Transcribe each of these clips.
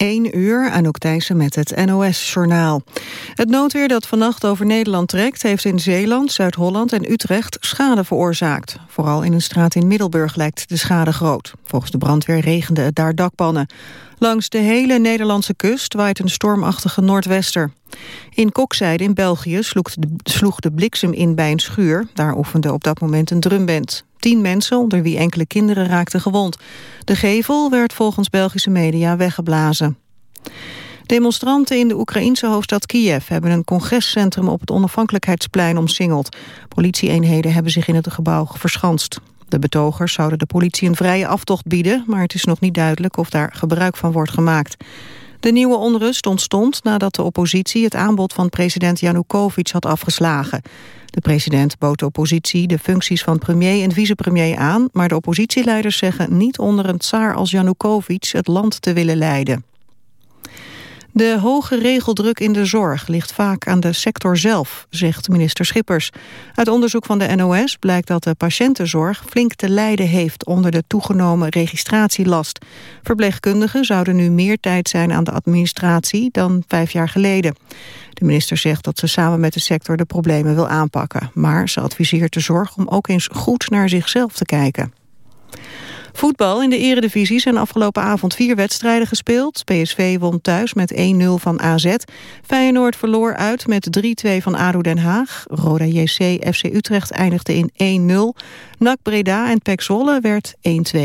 1 uur, Anouk Thijssen met het NOS-journaal. Het noodweer dat vannacht over Nederland trekt... heeft in Zeeland, Zuid-Holland en Utrecht schade veroorzaakt. Vooral in een straat in Middelburg lijkt de schade groot. Volgens de brandweer regende het daar dakpannen. Langs de hele Nederlandse kust waait een stormachtige noordwester. In Kokzijde in België sloeg de, bliksem in bij een schuur. Daar oefende op dat moment een drumband. Tien mensen, onder wie enkele kinderen, raakten gewond. De gevel werd volgens Belgische media weggeblazen. Demonstranten in de Oekraïense hoofdstad Kiev hebben een congrescentrum op het onafhankelijkheidsplein omsingeld. Politieeenheden hebben zich in het gebouw verschanst. De betogers zouden de politie een vrije aftocht bieden, maar het is nog niet duidelijk of daar gebruik van wordt gemaakt. De nieuwe onrust ontstond nadat de oppositie het aanbod van president Janukovic had afgeslagen. De president bood de oppositie de functies van premier en vicepremier aan... maar de oppositieleiders zeggen niet onder een tsaar als Janukovic het land te willen leiden. De hoge regeldruk in de zorg ligt vaak aan de sector zelf, zegt minister Schippers. Uit onderzoek van de NOS blijkt dat de patiëntenzorg flink te lijden heeft onder de toegenomen registratielast. Verpleegkundigen zouden nu meer tijd zijn aan de administratie dan vijf jaar geleden. De minister zegt dat ze samen met de sector de problemen wil aanpakken. Maar ze adviseert de zorg om ook eens goed naar zichzelf te kijken. Voetbal in de eredivisie zijn afgelopen avond vier wedstrijden gespeeld. PSV won thuis met 1-0 van AZ. Feyenoord verloor uit met 3-2 van ADO Den Haag. Roda JC FC Utrecht eindigde in 1-0. NAC Breda en PEC Zwolle werd 1-2.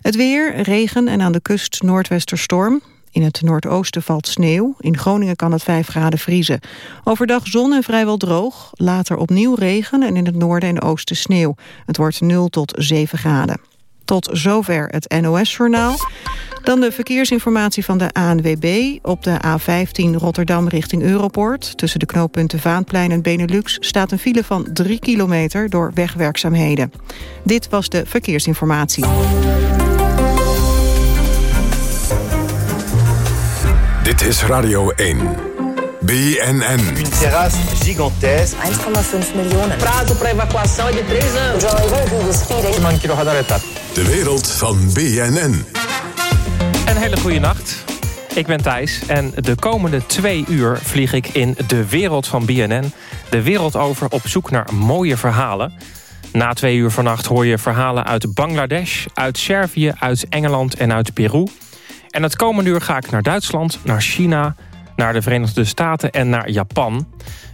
Het weer, regen en aan de kust noordwesterstorm. In het noordoosten valt sneeuw. In Groningen kan het 5 graden vriezen. Overdag zon en vrijwel droog. Later opnieuw regen en in het noorden en oosten sneeuw. Het wordt 0 tot 7 graden. Tot zover het NOS-journaal. Dan de verkeersinformatie van de ANWB. Op de A15 Rotterdam richting Europoort... tussen de knooppunten Vaanplein en Benelux... staat een file van 3 kilometer door wegwerkzaamheden. Dit was de verkeersinformatie. Dit is Radio 1. BNN. Une terrasse gigantesque. 1,5 miljoen. Prazo para evacuação é de 3 anos. De wereld van BNN. Een hele goede nacht. Ik ben Thijs en de komende twee uur vlieg ik in de wereld van BNN... de wereld over op zoek naar mooie verhalen. Na twee uur vannacht hoor je verhalen uit Bangladesh, uit Servië, uit Engeland en uit Peru... En het komende uur ga ik naar Duitsland, naar China, naar de Verenigde Staten en naar Japan.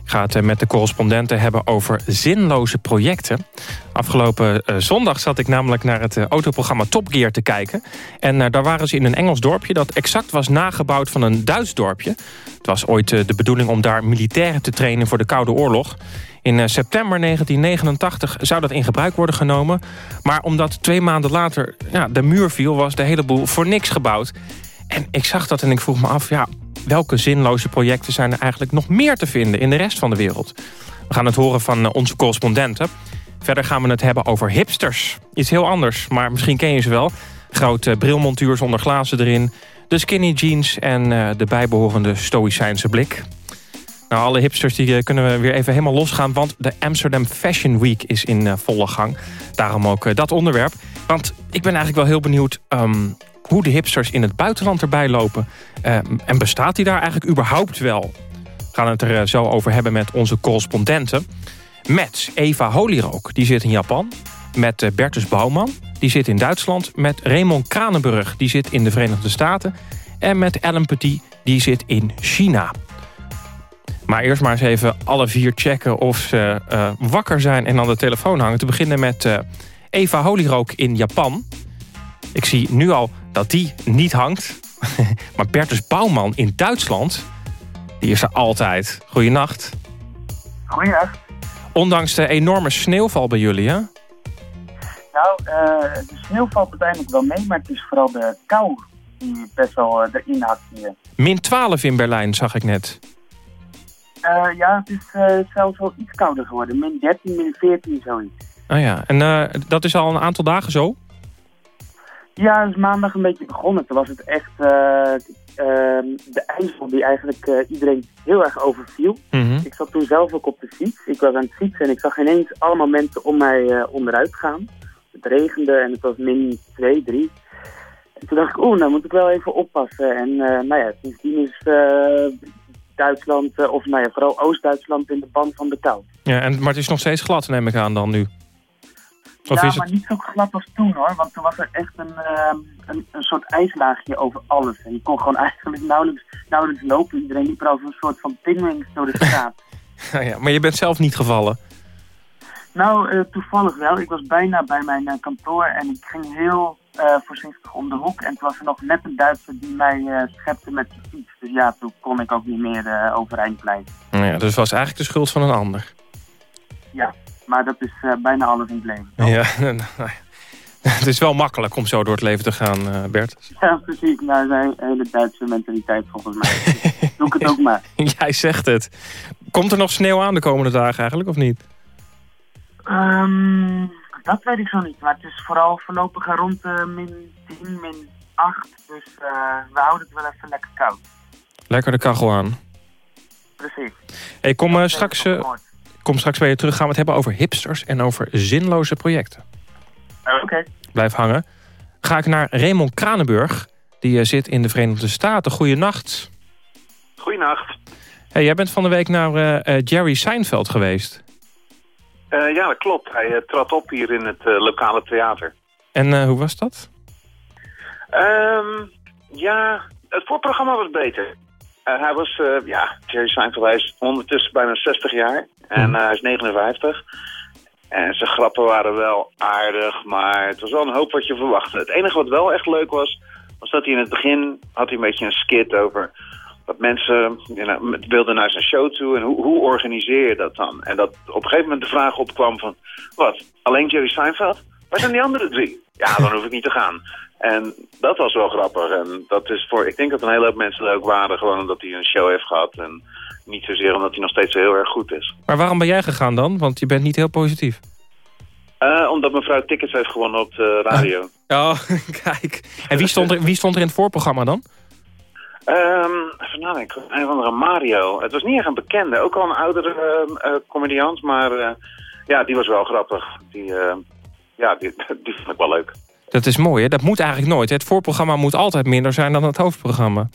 Ik ga het eh, met de correspondenten hebben over zinloze projecten. Afgelopen eh, zondag zat ik namelijk naar het eh, autoprogramma Top Gear te kijken. En daar waren ze in een Engels dorpje dat exact was nagebouwd van een Duits dorpje. Het was ooit de bedoeling om daar militairen te trainen voor de Koude Oorlog. In september 1989 zou dat in gebruik worden genomen. Maar omdat twee maanden later ja, de muur viel... was de hele boel voor niks gebouwd. En ik zag dat en ik vroeg me af... ja, welke zinloze projecten zijn er eigenlijk nog meer te vinden... in de rest van de wereld? We gaan het horen van onze correspondenten. Verder gaan we het hebben over hipsters. Iets heel anders, maar misschien ken je ze wel. Grote brilmontuur zonder glazen erin... de skinny jeans en de bijbehorende stoïcijnse blik... Nou, alle hipsters die eh, kunnen we weer even helemaal losgaan... want de Amsterdam Fashion Week is in eh, volle gang. Daarom ook eh, dat onderwerp. Want ik ben eigenlijk wel heel benieuwd... Ehm, hoe de hipsters in het buitenland erbij lopen. en bestaat die daar eigenlijk überhaupt wel? We gaan het er zo over hebben met onze correspondenten. Met Eva Holyrook, die zit in Japan. Met Bertus Bouwman, die zit in Duitsland. Met Raymond Kranenburg, die zit in de Verenigde Staten. En met Ellen Petit, die zit in China. Maar eerst maar eens even alle vier checken of ze wakker zijn en aan de telefoon hangen. Te beginnen met Eva Holyrook in Japan. Ik zie nu al dat die niet hangt. maar Bertus Bouwman in Duitsland, die is er altijd. Goeienacht. Goeienacht. Ondanks de enorme sneeuwval bij jullie, hè? Nou, uh, de sneeuw valt uiteindelijk wel mee, maar het is vooral de kou die best wel erin had hier. Min 12 in Berlijn, zag ik net. Uh, ja, het is zelfs wel iets kouder geworden. Min 13, min 14, zoiets. Oh ja, en dat is al een aantal dagen zo? Ja, het is maandag een beetje begonnen. Toen was het echt ehm, de ijzel die eigenlijk iedereen heel erg overviel. Mm -hmm. Ik zat toen zelf ook op de fiets. Ik was aan het fietsen en ik zag ineens allemaal mensen om mij onderuit gaan. Het regende en het was min 2, 3. En toen dacht ik, oeh, nou moet ik wel even oppassen. En nou ja, sindsdien is Duitsland, of nou ja, vooral Oost-Duitsland in de band van de kou. Ja, en, maar het is nog steeds glad, neem ik aan dan nu. Of ja, maar niet zo glad als toen hoor. Want toen was er echt een, een, een, soort ijslaagje over alles. En je kon gewoon eigenlijk nauwelijks, nauwelijks lopen. Iedereen liep er over een soort van pingwings door de straat. ja, maar je bent zelf niet gevallen? Nou, uh, toevallig wel. Ik was bijna bij mijn uh, kantoor en ik ging heel uh, voorzichtig om de hoek. En toen was er nog net een Duitser die mij schepte met de fiets. Dus ja, toen kon ik ook niet meer overeind blijven. Nou ja, dus het was eigenlijk de schuld van een ander? Ja, maar dat is bijna alles in het leven. Ja, nou het is wel makkelijk om zo door het leven te gaan, Bert. Ja, precies. Nou, een hele Duitse mentaliteit volgens mij. Doe ik het ook maar. Jij zegt het. Komt er nog sneeuw aan de komende dagen eigenlijk, of niet? Um, dat weet ik zo niet. Maar het is vooral voorlopig rond de min 10, min 8. Dus uh, we houden het wel even lekker koud. Lekker de kachel aan. Precies. Hey, kom, uh, straks, uh, kom straks bij je terug. Gaan we het hebben over hipsters en over zinloze projecten. Oké. Okay. Blijf hangen. Ga ik naar Raymond Kranenburg. Die zit in de Verenigde Staten. Goeienacht. Goeienacht. Hey, jij bent van de week naar Jerry Seinfeld geweest. Uh, ja, dat klopt. Hij uh, trad op hier in het lokale theater. En hoe was dat? Um, ja, het voorprogramma was beter. Hij was, ja, Jerry Seinfeld, hij is ondertussen bijna 60 jaar. En hij is 59. En zijn grappen waren wel aardig, maar het was wel een hoop wat je verwachtte. Het enige wat wel echt leuk was, was dat hij in het begin had hij een beetje een skit over dat mensen you wilden naar zijn show toe en hoe, hoe organiseer je dat dan? En dat op een gegeven moment de vraag opkwam van, wat, alleen Jerry Seinfeld? Waar zijn die andere drie? Ja, dan hoef ik niet te gaan. En dat was wel grappig. En dat is voor, ik denk dat een hele hoop mensen leuk waren, gewoon omdat hij een show heeft gehad. En niet zozeer omdat hij nog steeds heel erg goed is. Maar waarom ben jij gegaan dan? Want je bent niet heel positief. Uh, omdat mevrouw tickets heeft gewonnen op de radio. Oh, kijk. En wie stond er, wie stond er in het voorprogramma dan? Um, even nadenken, een of andere Mario. Het was niet echt een bekende, ook al een oudere uh, comediant, maar ja, die was wel grappig. Die, ja, die, die vond ik wel leuk. Dat is mooi, hè? Dat moet eigenlijk nooit. Het voorprogramma moet altijd minder zijn dan het hoofdprogramma.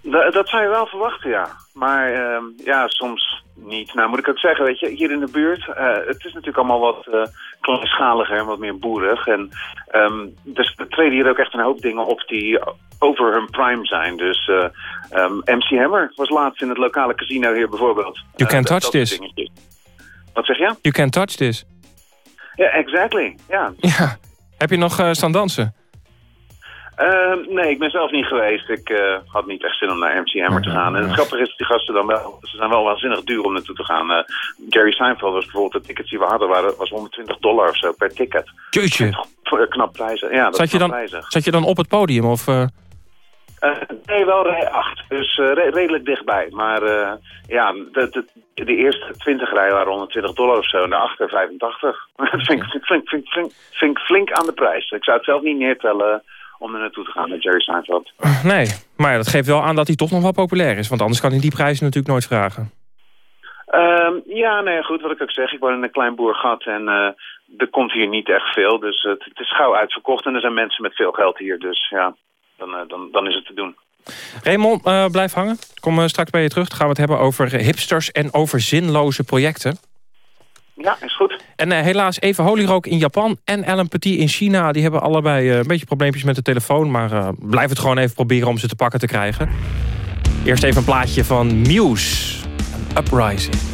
Dat, dat zou je wel verwachten, ja. Maar uh, ja, soms niet. Nou, moet ik ook zeggen, weet je, hier in de buurt... Uh, het is natuurlijk allemaal wat uh, kleinschaliger en wat meer boerig. En um, dus er treden hier ook echt een hoop dingen op die over hun prime zijn. Dus um, MC Hammer was laatst in het lokale casino hier bijvoorbeeld. You can't touch this. Wat zeg je? You can't touch this. Ja, yeah, exactly. Ja. ja. Heb je nog staan dansen? Uh, nee, ik ben zelf niet geweest. Ik uh, had niet echt zin om naar MC Hammer te gaan. En het grappige is dat die gasten dan wel... Ze zijn wel waanzinnig duur om naartoe te gaan. Uh, Gary Seinfeld was bijvoorbeeld... De tickets die we hadden waren, was 120 dollar of zo per ticket. Jeetje. Knap prijzen. Ja, dat zat, je dan, prijzen. zat je dan op het podium? Of, nee, wel rij 8. Dus re redelijk dichtbij. Maar ja, de, de, de, eerste 20 rijen waren 120 dollar of zo. En de achter 85. dat vind ik flink, flink, flink, flink, flink aan de prijs. Ik zou het zelf niet neertellen om er naartoe te gaan met Jerry Seinfeld. Nee, maar dat geeft wel aan dat hij toch nog wel populair is. Want anders kan hij die prijs natuurlijk nooit vragen. Um, ja, nee, goed, wat ik ook zeg. Ik woon in een klein boergat en uh, er komt hier niet echt veel. Dus het, het, is gauw uitverkocht en er zijn mensen met veel geld hier. Dus ja, dan, uh, dan, dan is het te doen. Raymond, uh, blijf hangen. Kom straks bij je terug. Dan gaan we het hebben over hipsters en over zinloze projecten. Ja, is goed. En uh, helaas even Holyrook in Japan en Ellen Petit in China. Die hebben allebei een beetje probleempjes met de telefoon. Maar blijf het gewoon even proberen om ze te pakken te krijgen. Eerst even een plaatje van Muse. Uprising.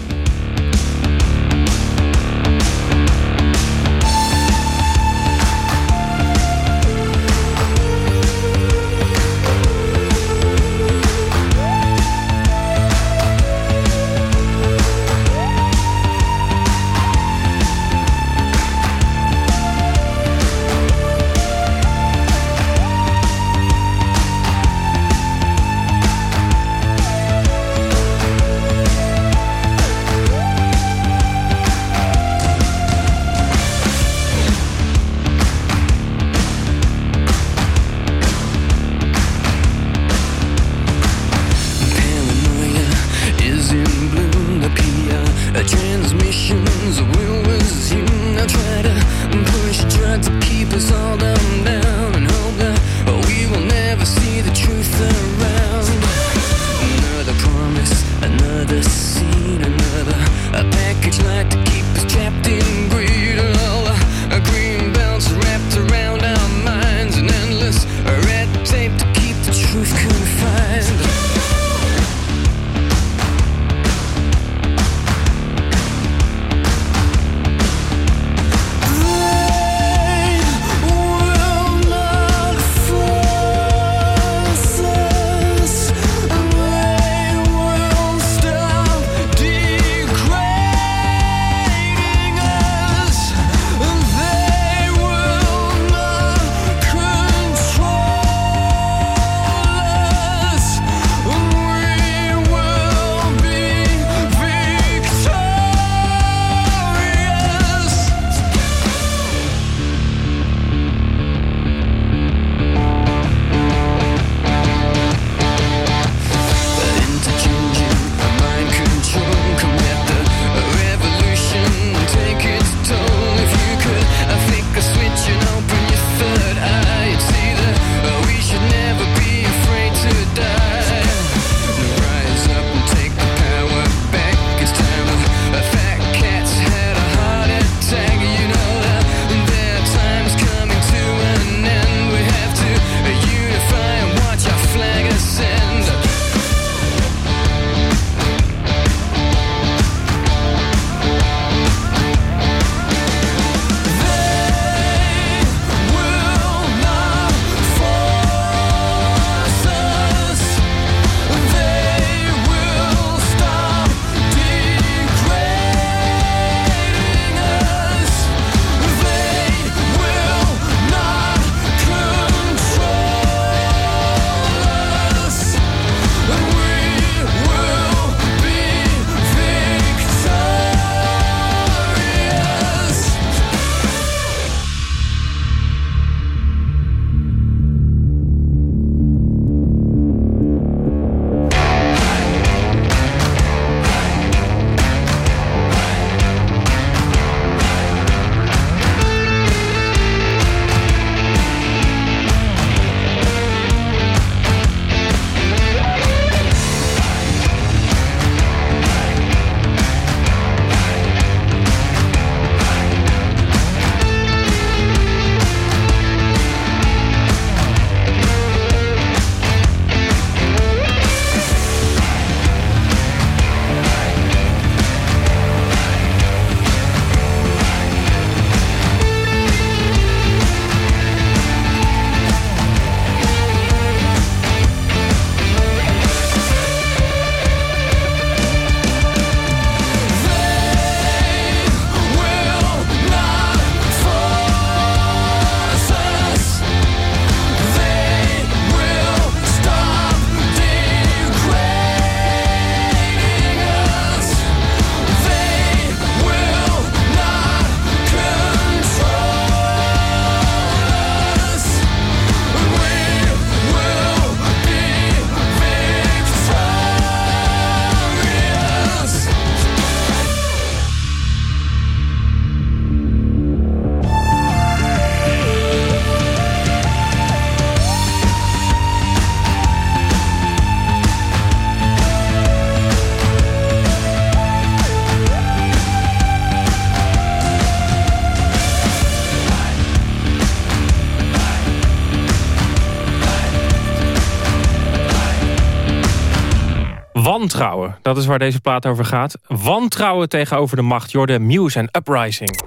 Waar deze plaat over gaat. Wantrouwen tegenover de macht. Jorde Muse en Uprising.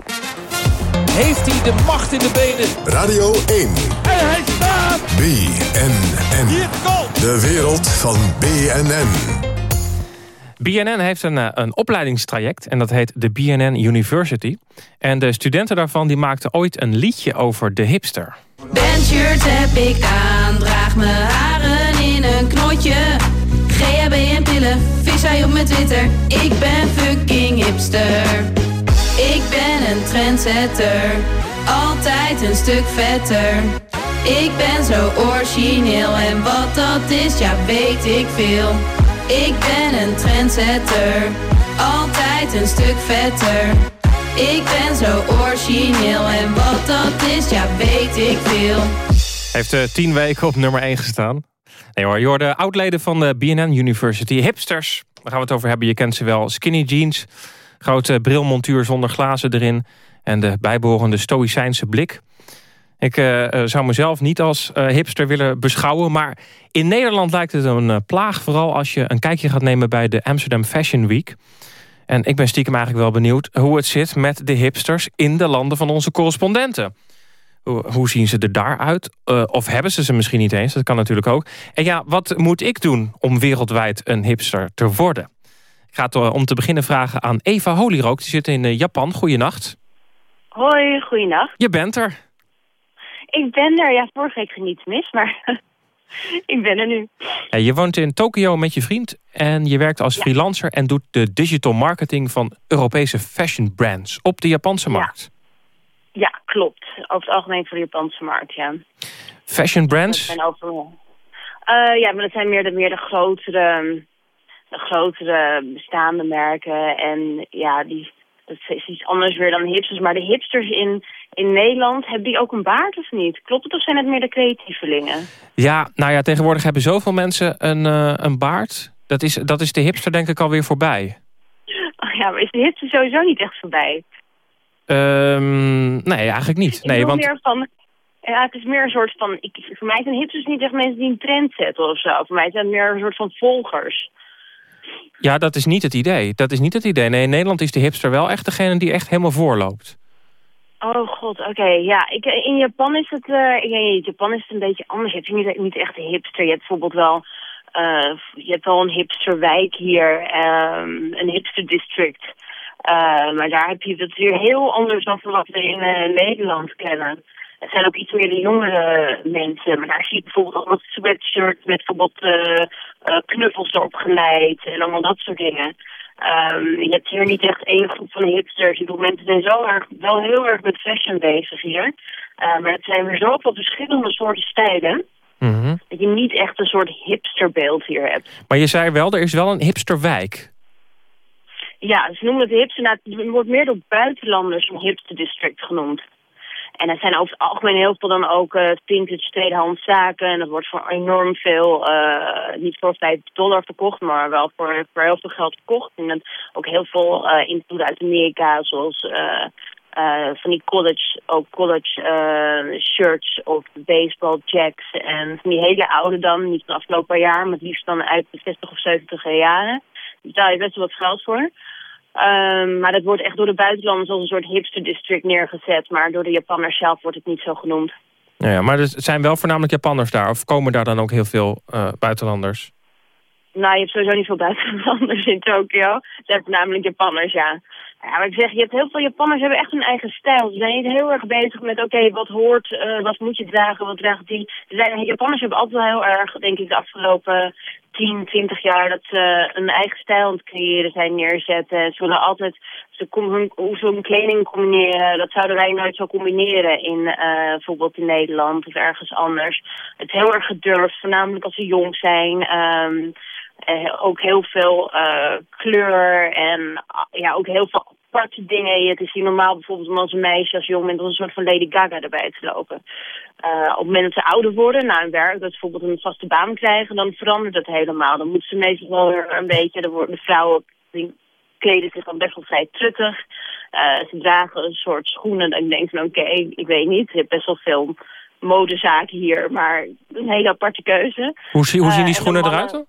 Heeft hij de macht in de benen? Radio 1. En hij staat! BNN. Hier komt! De wereld van BNN. BNN heeft een, eh, een opleidingstraject en dat heet de BNN University. En de studenten daarvan die maakten ooit een liedje over de hipster. Bandshirt heb ik aan, draag mijn haren in een knotje. GHB en pillen, vis hij op mijn Twitter. Ik ben fucking hipster. Ik ben een trendsetter, altijd een stuk vetter. Ik ben zo origineel en wat dat is, ja weet ik veel. Ik ben een trendsetter, altijd een stuk vetter. Ik ben zo origineel en wat dat is, ja weet ik veel. Heeft uh, tien weken op nummer 1 gestaan. Nee hoor, je hoorde oudleden van de BNN University. Hipsters, daar gaan we het over hebben. Je kent ze wel. Skinny jeans, grote brilmontuur zonder glazen erin... en de bijbehorende stoïcijnse blik. Ik uh, zou mezelf niet als uh, hipster willen beschouwen... maar in Nederland lijkt het een plaag... vooral als je een kijkje gaat nemen bij de Amsterdam Fashion Week. En ik ben stiekem eigenlijk wel benieuwd... hoe het zit met de hipsters in de landen van onze correspondenten. Hoe, hoe zien ze er daaruit? of hebben ze ze misschien niet eens? Dat kan natuurlijk ook. En ja, wat moet ik doen om wereldwijd een hipster te worden? Ik ga het om te beginnen vragen aan Eva Holyrook. Die zit in Japan. Goeienacht. Hoi, goeienacht. Je bent er. Ik ben er. Ja, vorige week ging niets mis, maar ik ben er nu. Ja, je woont in Tokio met je vriend en je werkt als freelancer... en doet de digital marketing van Europese fashion brands op de Japanse markt. Ja, ja klopt. Over het algemeen voor de Japanse markt, ja. Fashion brands? Dat zijn overal. Uh, ja, maar dat zijn meer de, meer de grotere, de grotere bestaande merken. En ja, die, dat is iets anders weer dan hipsters. Maar de hipsters in, in Nederland, hebben die ook een baard of niet? Klopt het of zijn het meer de creatievelingen? Ja, nou ja, tegenwoordig hebben zoveel mensen een, uh, een baard. Dat is, dat is de hipster denk ik alweer voorbij. Oh ja, maar is de hipster sowieso niet echt voorbij? Um, nee, eigenlijk niet. Ik nee, want... meer van, ja, het is meer een soort van... Ik, voor mij zijn hipsters niet echt mensen die een trend zetten of zo. Voor mij zijn het meer een soort van volgers. Ja, dat is niet het idee. Dat is niet het idee. Nee, in Nederland is de hipster wel echt degene die echt helemaal voorloopt. Oh god, oké. Ja, ik, in Japan is het... Uh, in Japan is het een beetje anders. Je hebt niet, niet echt een hipster. Je hebt bijvoorbeeld wel... Uh, je hebt wel een hipsterwijk hier. Um, een hipster district. Uh, maar daar heb je het weer heel anders dan wat we in Nederland kennen. Het zijn ook iets meer de jongere mensen. Maar daar zie je bijvoorbeeld allemaal sweatshirts met bijvoorbeeld uh, uh, knuffels erop geleid en allemaal dat soort dingen. Um, je hebt hier niet echt één groep van hipsters. Ik bedoel, mensen zijn zo erg, wel heel erg met fashion bezig hier. Maar het zijn weer zoveel verschillende soorten stijlen. Mm -hmm. Dat je niet echt een soort hipsterbeeld hier hebt. Maar je zei wel, er is wel een hipsterwijk. Ja, ze noemen het hipster. Nou, het wordt meer door buitenlanders een hipster district genoemd. En er zijn over het algemeen heel veel dan ook uh, vintage tweedehands zaken. En dat wordt voor enorm veel, uh, niet voor 5 dollar verkocht, maar wel voor, voor heel veel geld verkocht. En dan ook heel veel uh, invloeden uit Amerika, zoals van die college, ook college shirts of baseball jacks. En van die hele oude dan, niet van afgelopen jaar, maar het liefst dan uit de 60 of 70 jaren. Daar betaal je best wel wat geld voor. Um, maar dat wordt echt door de buitenlanders als een soort hipster district neergezet. Maar door de Japanners zelf wordt het niet zo genoemd. Ja, ja maar er zijn wel voornamelijk Japanners daar. Of komen daar dan ook heel veel uh, buitenlanders? Nou, je hebt sowieso niet veel buitenlanders in Tokio. Het zijn voornamelijk Japanners, ja. Ja, maar ik zeg, je hebt heel veel Japanners hebben echt hun eigen stijl. Ze zijn niet heel erg bezig met, oké, wat hoort, uh, wat moet je dragen, wat draagt die. Ze zijn, Japanners hebben altijd wel heel erg, denk ik, de afgelopen 10, 20 jaar dat ze een eigen stijl aan het creëren zijn neerzetten. Ze willen altijd, ze, hun, hoe ze hun kleding combineren, dat zouden wij nooit zo combineren in uh, bijvoorbeeld in Nederland of ergens anders. Het heel erg gedurfd, voornamelijk als ze jong zijn. Um, uh, ook heel veel uh, kleur en ja, ook heel veel aparte dingen. Het is hier normaal bijvoorbeeld om als een meisje, als jong bent, als een soort van Lady Gaga erbij te lopen. Uh, op het moment dat ze ouder worden, na hun werk, dat ze bijvoorbeeld een vaste baan krijgen, dan verandert dat helemaal. Dan moeten ze meestal wel een beetje, dan worden de vrouwen kleden zich dan best wel vrij truttig. Ze dragen een soort schoenen en ik denk van oké, okay, ik weet niet, je hebt best wel veel modezaken hier, maar een hele aparte keuze. Hoe, zie, hoe zien die schoenen eruit dan?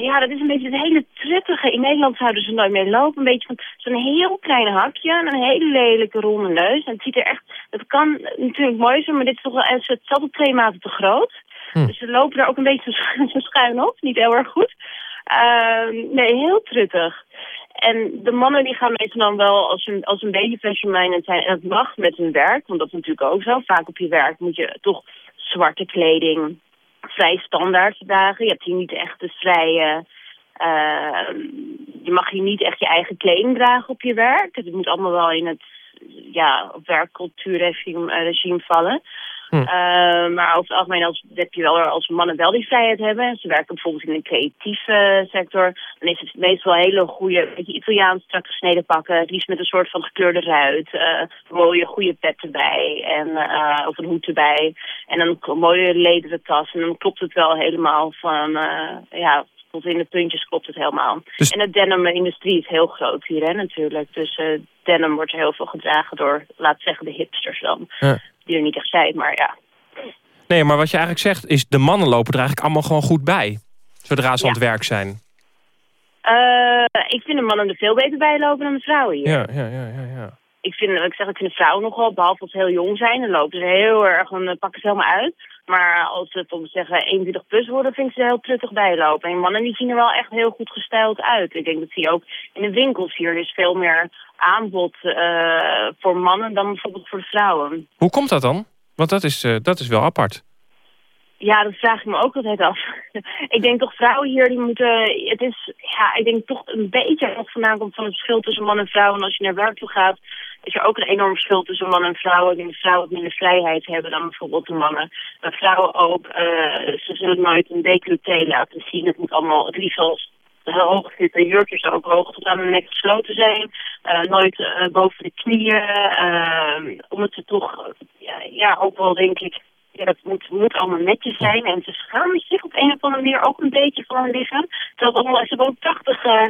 Ja, dat is een beetje het hele truttige. In Nederland zouden ze nooit meer lopen. Een beetje van zo'n heel klein hakje en een hele lelijke ronde neus. En het ziet er echt... Het kan natuurlijk mooi zijn, maar dit is toch wel... Het is altijd twee maten te groot. Hm. Dus ze lopen er ook een beetje zo schuin op. Niet heel erg goed. Uh, nee, heel truttig. En de mannen die gaan meestal dan wel als een, als een beetje fashion-minded zijn. En dat mag met hun werk, want dat is natuurlijk ook zo. Vaak op je werk moet je toch zwarte kleding vrij standaard dagen. Je hebt hier niet echt de vrije... Uh, je mag hier niet echt je eigen kleding dragen op je werk. Het moet allemaal wel in het ja, werkcultuurregime regime vallen. Hm. Uh, maar over het algemeen als, heb je wel als mannen wel die vrijheid hebben. Ze werken bijvoorbeeld in een creatieve sector. Dan is het meestal hele goede, beetje Italiaans strak gesneden pakken. Het liefst met een soort van gekleurde ruit. Uh, mooie goede pet erbij. En, of een hoed erbij. En een mooie lederen tas. En dan klopt het wel helemaal van, ja, tot in de puntjes klopt het helemaal. Dus... En de denim-industrie is heel groot hier, hè, natuurlijk. Dus denim wordt heel veel gedragen door, laat zeggen, de hipsters dan. Ja. Die er niet echt zijn, maar ja. Nee, maar wat je eigenlijk zegt is... de mannen lopen er eigenlijk allemaal gewoon goed bij. Zodra ze aan het werk zijn. Uh, ik vind de mannen er veel beter bij lopen dan de vrouwen hier. Ja, ja, ja, ja. ja. Ik vind, ik zeg, ik vind vrouwen nogal, behalve als ze heel jong zijn... dan lopen ze heel erg, dan pakken ze helemaal uit. Maar als ze, te zeggen, 21 plus worden, vind ik ze heel truttig bijlopen. En mannen die zien er wel echt heel goed gestyled uit. Ik denk dat zie je ook in de winkels hier. Er is veel meer aanbod uh, voor mannen dan bijvoorbeeld voor de vrouwen. Hoe komt dat dan? Want dat is, uh, dat is wel apart. Ja, dat vraag ik me ook altijd af. ik denk toch vrouwen hier, die moeten... Het is, ja, ik denk toch een beetje wat vandaan komt van het verschil tussen man en vrouw. En als je naar werk toe gaat, is er ook een enorm verschil tussen man en vrouw. Ik denk dat vrouwen minder vrijheid hebben dan bijvoorbeeld de mannen. Maar vrouwen ook, uh, ze zullen nooit een decolleté laten zien. Het moet allemaal het liefst als hoog zitten. Jurkjes ook hoog tot aan de nek gesloten zijn. Uh, nooit uh, boven de knieën. Uh, omdat ze toch, ja, ook wel denk ik ja, dat moet, moet allemaal netjes zijn. En ze schamen zich op een of andere manier ook een beetje voor hun lichaam. Terwijl allemaal, ze hebben ook prachtig uh,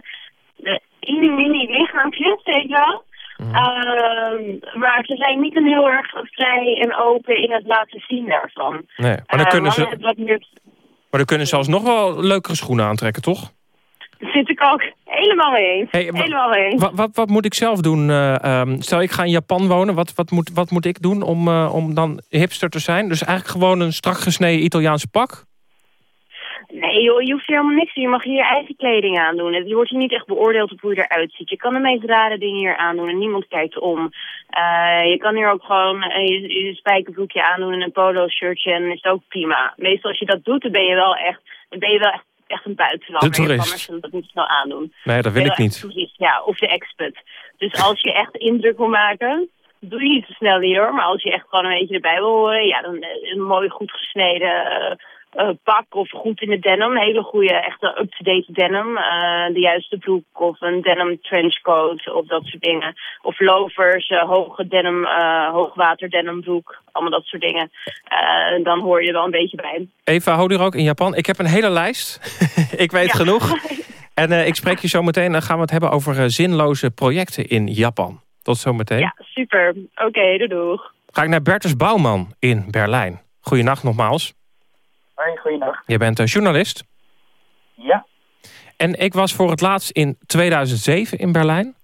mini mini lichaampjes, weet je wel. Mm. Uh, maar ze zijn niet een heel erg vrij en open in het laten zien daarvan. Nee, maar dan kunnen ze... Meer... Maar dan kunnen ze alsnog wel leukere schoenen aantrekken, toch? Zit ik ook helemaal mee eens. Hey, helemaal mee eens. Wat, wat, wat, moet ik zelf doen? Uh, um, stel, ik ga in Japan wonen. Wat, wat, moet, wat moet ik doen om, uh, om dan hipster te zijn? Dus eigenlijk gewoon een strak gesneden Italiaanse pak? Nee joh, je hoeft hier helemaal niks Je mag hier je eigen kleding aandoen. Je wordt hier niet echt beoordeeld op hoe je eruit ziet. Je kan de meest rare dingen hier aandoen en niemand kijkt om. Uh, je kan hier ook gewoon je, je spijkerbroekje aandoen en een polo shirtje en is het ook prima. Meestal als je dat doet, dan ben je wel echt, dan ben je wel echt echt een buitenlander. De toerist. zullen dat niet snel aandoen. Nee, dat wil ik niet. Toerist, ja, of de expert. Dus als je echt indruk wil maken, doe je niet snel hier hoor. Maar als je echt gewoon een beetje erbij wil horen, ja, dan eh, een mooi goed gesneden uh, pak of goed in de denim. Een hele goede, echte up-to-date denim. Uh, de juiste broek of een denim trenchcoat of dat soort dingen. Of lovers, uh, hoge denim, hoogwater denim broek. Allemaal dat soort dingen. dan hoor je wel een beetje bij. Eva, hou er ook in Japan. Ik heb een hele lijst. ik weet genoeg. En ik spreek je zo meteen. Dan gaan we het hebben over zinloze projecten in Japan. Tot zometeen. Ja, super. Oké, okay, doeg. Ga ik naar Bertus Bouwman in Berlijn. Goedenacht nogmaals. Hoi, goeiedag. Je bent een journalist? Ja. En ik was voor het laatst in 2007 in Berlijn.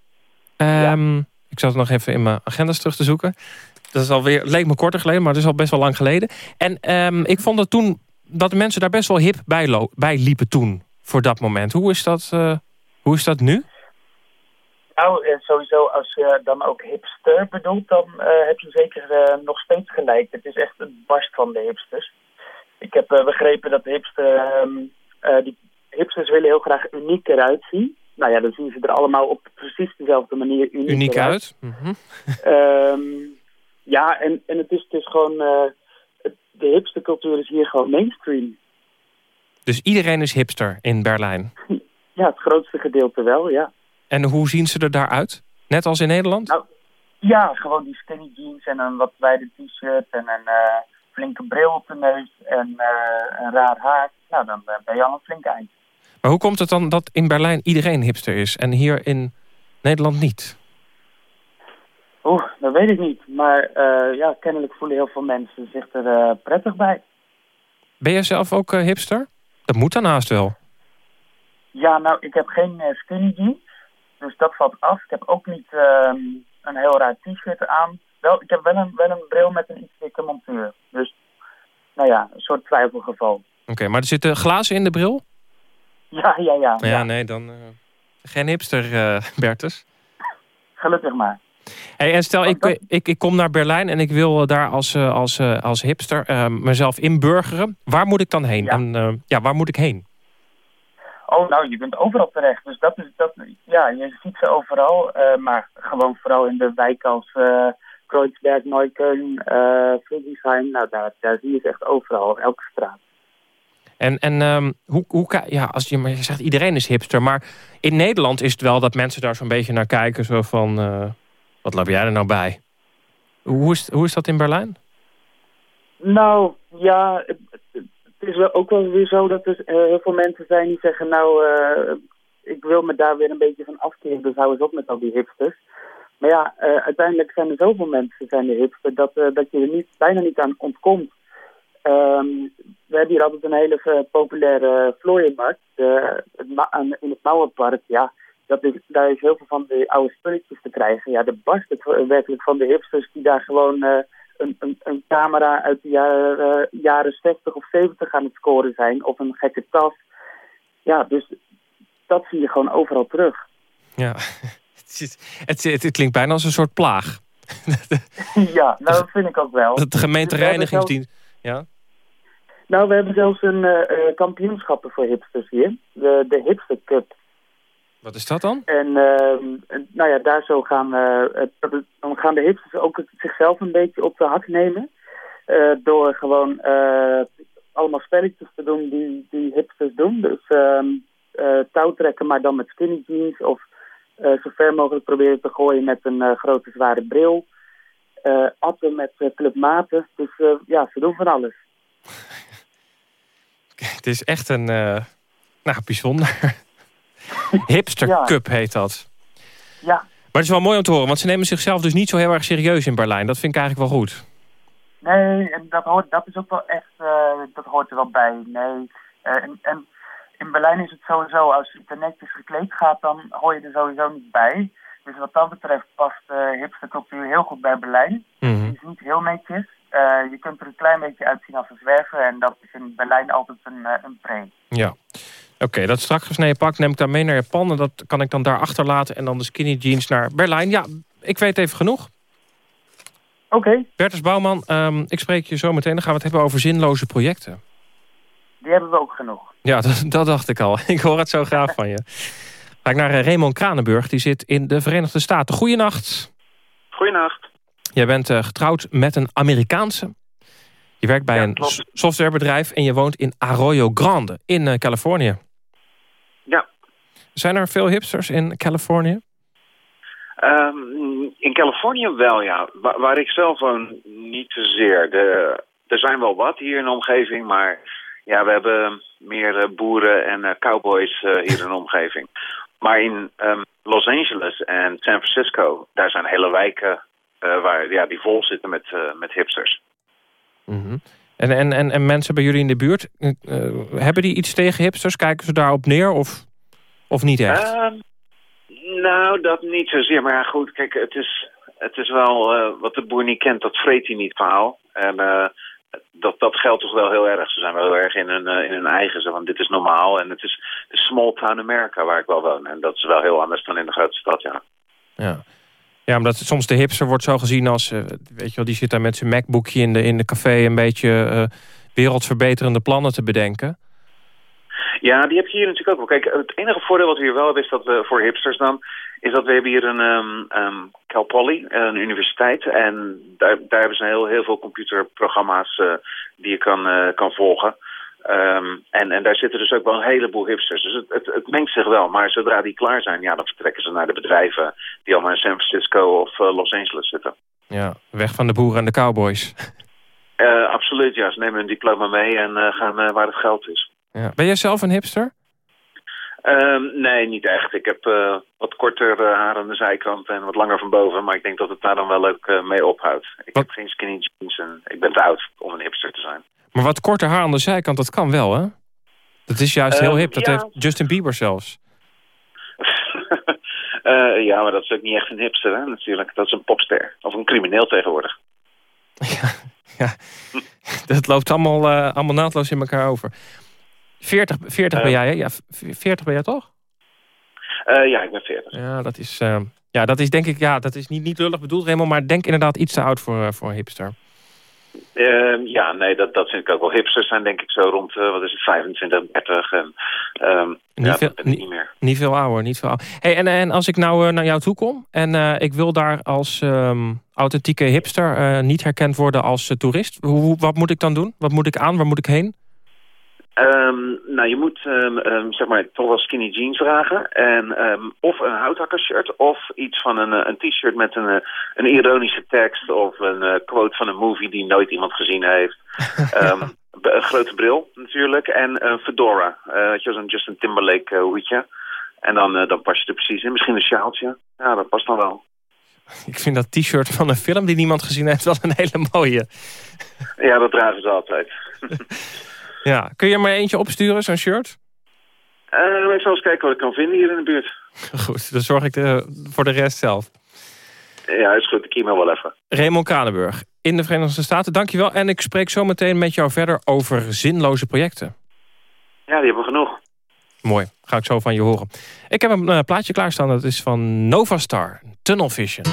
Um, Ik zat nog even in mijn agendas terug te zoeken. Dat is alweer, leek me korter geleden, maar het is al best wel lang geleden. En um, ik vond dat toen dat de mensen daar best wel hip bij, bij liepen toen. Voor dat moment. Hoe is dat, uh, hoe is dat nu? Nou, eh, sowieso als je dan ook hipster bedoelt, dan uh, heb je zeker uh, nog steeds gelijk. Het is echt een barst van de hipsters. Ik heb uh, begrepen dat hipster, uh, die hipsters willen heel graag uniek eruit zien. Nou ja, dan zien ze er allemaal op precies dezelfde manier uniek, uniek uit. Mhm. um, ja, en, en het is dus gewoon... Uh, de hipstercultuur is hier gewoon mainstream. Dus iedereen is hipster in Berlijn? Ja, het grootste gedeelte wel, ja. En hoe zien ze er daaruit? Net als in Nederland? Nou, ja, gewoon die skinny jeans en een wat wijde t-shirt en een uh, flinke bril op de neus en uh, een raar haar. Nou, dan ben je al een flink eind. Maar hoe komt het dan dat in Berlijn iedereen hipster is en hier in Nederland niet? Oeh, dat weet ik niet. Maar uh, ja, kennelijk voelen heel veel mensen zich er uh, prettig bij. Ben jij zelf ook uh, hipster? Dat moet dan haast wel. Ja, nou, ik heb geen skinny jeans. Dus dat valt af. Ik heb ook niet ehm, een heel raar t-shirt aan. Wel, ik heb wel een, wel een bril met een iets dikke montuur. Dus, nou ja, een soort twijfelgeval. Oké, maar er zitten glazen in de bril? Ja, ja, ja. Ja, nee, dan geen hipster, Bertus. Gelukkig maar. Hey, en stel, ik, ik, ik kom naar Berlijn en ik wil daar als, als, als hipster uh, mezelf inburgeren. Waar moet ik dan heen? Ja. En, uh, ja, waar moet ik heen? Oh, nou, je bent overal terecht. Dus dat is, dat, ja, je ziet ze overal. Uh, maar gewoon vooral in de wijk als Kreuzberg, Neukölln, uh, Friedrichshain. Nou, daar, daar zie je het echt overal, elke straat. En, en um, hoe, hoe, ja, als je, maar je zegt iedereen is hipster, maar in Nederland is het wel dat mensen daar zo'n beetje naar kijken. Zo van, uh, wat loop jij er nou bij? Hoe is, hoe is dat in Berlijn? Nou, ja, het, het is wel ook wel weer zo dat er uh, heel veel mensen zijn die zeggen... nou, uh, ik wil me daar weer een beetje van afkeren, dus hou eens op met al die hipsters. Maar ja, uh, uiteindelijk zijn er zoveel mensen zijn de hipster... dat, dat je er niet, bijna niet aan ontkomt. Um, we hebben hier altijd een hele populaire vlooienmarkt in het Mauerpark. Ja, dat is, daar is heel veel van de oude spulletjes te krijgen. Ja, de barst het werkelijk van de hipsters die daar gewoon een, een, een, camera uit de jaren, jaren 60 of 70 aan het scoren zijn. Of een gekke tas. Ja, dus dat zie je gewoon overal terug. Ja, het, het, het, het klinkt bijna als een soort plaag. ja, nou dat vind ik ook wel. De gemeentereinigingsdienst, ja? Nou, we hebben zelfs een uh, kampioenschappen voor hipsters hier. De, de Hipster Cup. Wat is dat dan? En uh, nou ja, daar zo gaan, uh, dan gaan de hipsters ook zichzelf een beetje op de hak nemen. Door gewoon allemaal spelletjes te doen die, die hipsters doen. Dus ehm, touwtrekken, maar dan met skinny jeans. Of zo ver mogelijk proberen te gooien met een grote zware bril. atten met clubmaten. Dus ja, ze doen van alles. Het is echt een, nou, bijzonder. Hipster ja. Cup heet dat. Ja. Maar het is wel mooi om te horen, want ze nemen zichzelf dus niet zo heel erg serieus in Berlijn. Dat vind ik eigenlijk wel goed. Nee, en dat, hoort, dat is ook wel echt, uh, dat hoort er wel bij. Nee, uh, en, en, in Berlijn is het sowieso, als je er netjes gekleed gaat, dan hoor je er sowieso niet bij. Dus wat dat betreft past uh, hipstercultuur heel goed bij Berlijn. Mm -hmm. Het is niet heel netjes. Uh, je kunt er een klein beetje uitzien als een zwerver. En dat is in Berlijn altijd een, uh, een pre. Ja. Oké, okay, dat strak gesneden pak neem ik dan mee naar Japan. En dat kan ik dan daar achterlaten. En dan de skinny jeans naar Berlijn. Ja, ik weet even genoeg. Oké. Okay. Bertus Bouwman, um, ik spreek je zo meteen. Dan gaan we het hebben over zinloze projecten. Die hebben we ook genoeg. Ja, dat, dat dacht ik al. Ik hoor het zo graag van je. Ga ik naar Raymond Kranenburg. Die zit in de Verenigde Staten. Goeienacht. Goeienacht. Jij bent uh, getrouwd met een Amerikaanse. Je werkt bij ja, een softwarebedrijf en je woont in Arroyo Grande in uh, Californië. Ja. Zijn er veel hipsters in Californië? Um, in Californië wel, ja. Waar, waar, ik zelf woon, niet zozeer. De, er zijn wel wat hier in de omgeving, maar ja, we hebben meer uh, boeren en uh, cowboys uh, hier in de omgeving. Maar in um, Los Angeles en San Francisco, daar zijn hele wijken waar, ja, die vol zitten met, met hipsters. Mm -hmm. en, en, en, en mensen bij jullie in de buurt, hebben die iets tegen hipsters? Kijken ze daarop neer of, of niet echt? nou, dat niet zozeer. Maar ja, goed, kijk, het is, het is wel wat de boer niet kent, dat vreet hij niet verhaal. En dat, dat geldt toch wel heel erg. Ze zijn wel heel erg in hun, uh, in eigen. Want dit is normaal. En het is de small town America waar ik wel woon. En dat is wel heel anders dan in de grote stad, ja. Ja, ja omdat soms de hipster wordt zo gezien als... Uh, weet je wel, die zit daar met zijn Macbookje in de, in de café... een beetje uh, wereldverbeterende plannen te bedenken. Ja, die heb je hier natuurlijk ook wel. Kijk, het enige voordeel wat we hier wel hebben... is dat we voor hipsters dan... is dat we hebben hier een um, um, Cal Poly, een universiteit. En daar, daar hebben ze heel, heel veel computerprogramma's uh, die je kan, uh, kan volgen. Um, en, en daar zitten dus ook wel een heleboel hipsters. Dus het, het, het mengt zich wel. Maar zodra die klaar zijn, ja, dan vertrekken ze naar de bedrijven... die allemaal in San Francisco of uh, Los Angeles zitten. Ja, weg van de boeren en de cowboys. Absoluut, ja. Ze nemen hun diploma mee en gaan waar het geld is. Ja. Ben jij zelf een hipster? Um, nee, niet echt. Ik heb uh, wat korter uh, haar aan de zijkant en wat langer van boven. Maar ik denk dat het daar dan wel leuk uh, mee ophoudt. Ik wat? heb geen skinny jeans en ik ben te oud om een hipster te zijn. Maar wat korter haar aan de zijkant, dat kan wel, hè? Dat is juist heel hip. Dat ja. heeft Justin Bieber zelfs. ja, maar dat is ook niet echt een hipster, hè, natuurlijk. Dat is een popster. Of een crimineel tegenwoordig. ja, ja. dat loopt allemaal, allemaal naadloos in elkaar over. 40, 40 uh, ben jij, hè? Ja, 40 ben jij toch? Uh, ja, ik ben 40. Ja, dat is, uh, ja, dat is denk ik, ja, dat is niet, niet lullig bedoeld, Raymond, maar denk inderdaad iets te oud voor, voor een hipster. Ehm, ja, nee, dat, dat vind ik ook wel. Hipsters zijn denk ik zo rond, uh, wat is het, 25, 30. En, um, niet, ja, veel, niet, niet, meer. Niet veel ouder, niet veel ouder. Hey, en, en als ik nou naar jou toe kom en ik wil daar als um, authentieke hipster niet herkend worden als toerist. Hoe, wat moet ik dan doen? Wat moet ik aan? Waar moet ik heen? Um, nou, je moet um, um, zeg maar toch wel skinny jeans dragen. En of een houthakkershirt of iets van een, een t-shirt met een, een ironische tekst... of een uh, quote van een movie die nooit iemand gezien heeft. een grote bril natuurlijk en een fedora. Uh, je, zo'n Justin Timberlake uh, hoedje. En dan, dan pas je er precies in. Misschien een sjaaltje. Ja, dat past dan wel. Ik vind dat t-shirt van een film die niemand gezien heeft wel een hele mooie. Ja, dat dragen ze altijd. Ja, kun je er maar eentje opsturen, zo'n shirt? Uh, ik zal eens kijken wat ik kan vinden hier in de buurt. Goed, dan zorg ik de, voor de rest zelf. Ja, is goed. Ik e-mail wel even. Raymond Kranenburg in de Verenigde Staten, dankjewel. En ik spreek zo meteen met jou verder over zinloze projecten. Ja, die hebben we genoeg. Mooi, ga ik zo van je horen. Ik heb een uh, plaatje klaarstaan, dat is van Novastar, Tunnel Vision.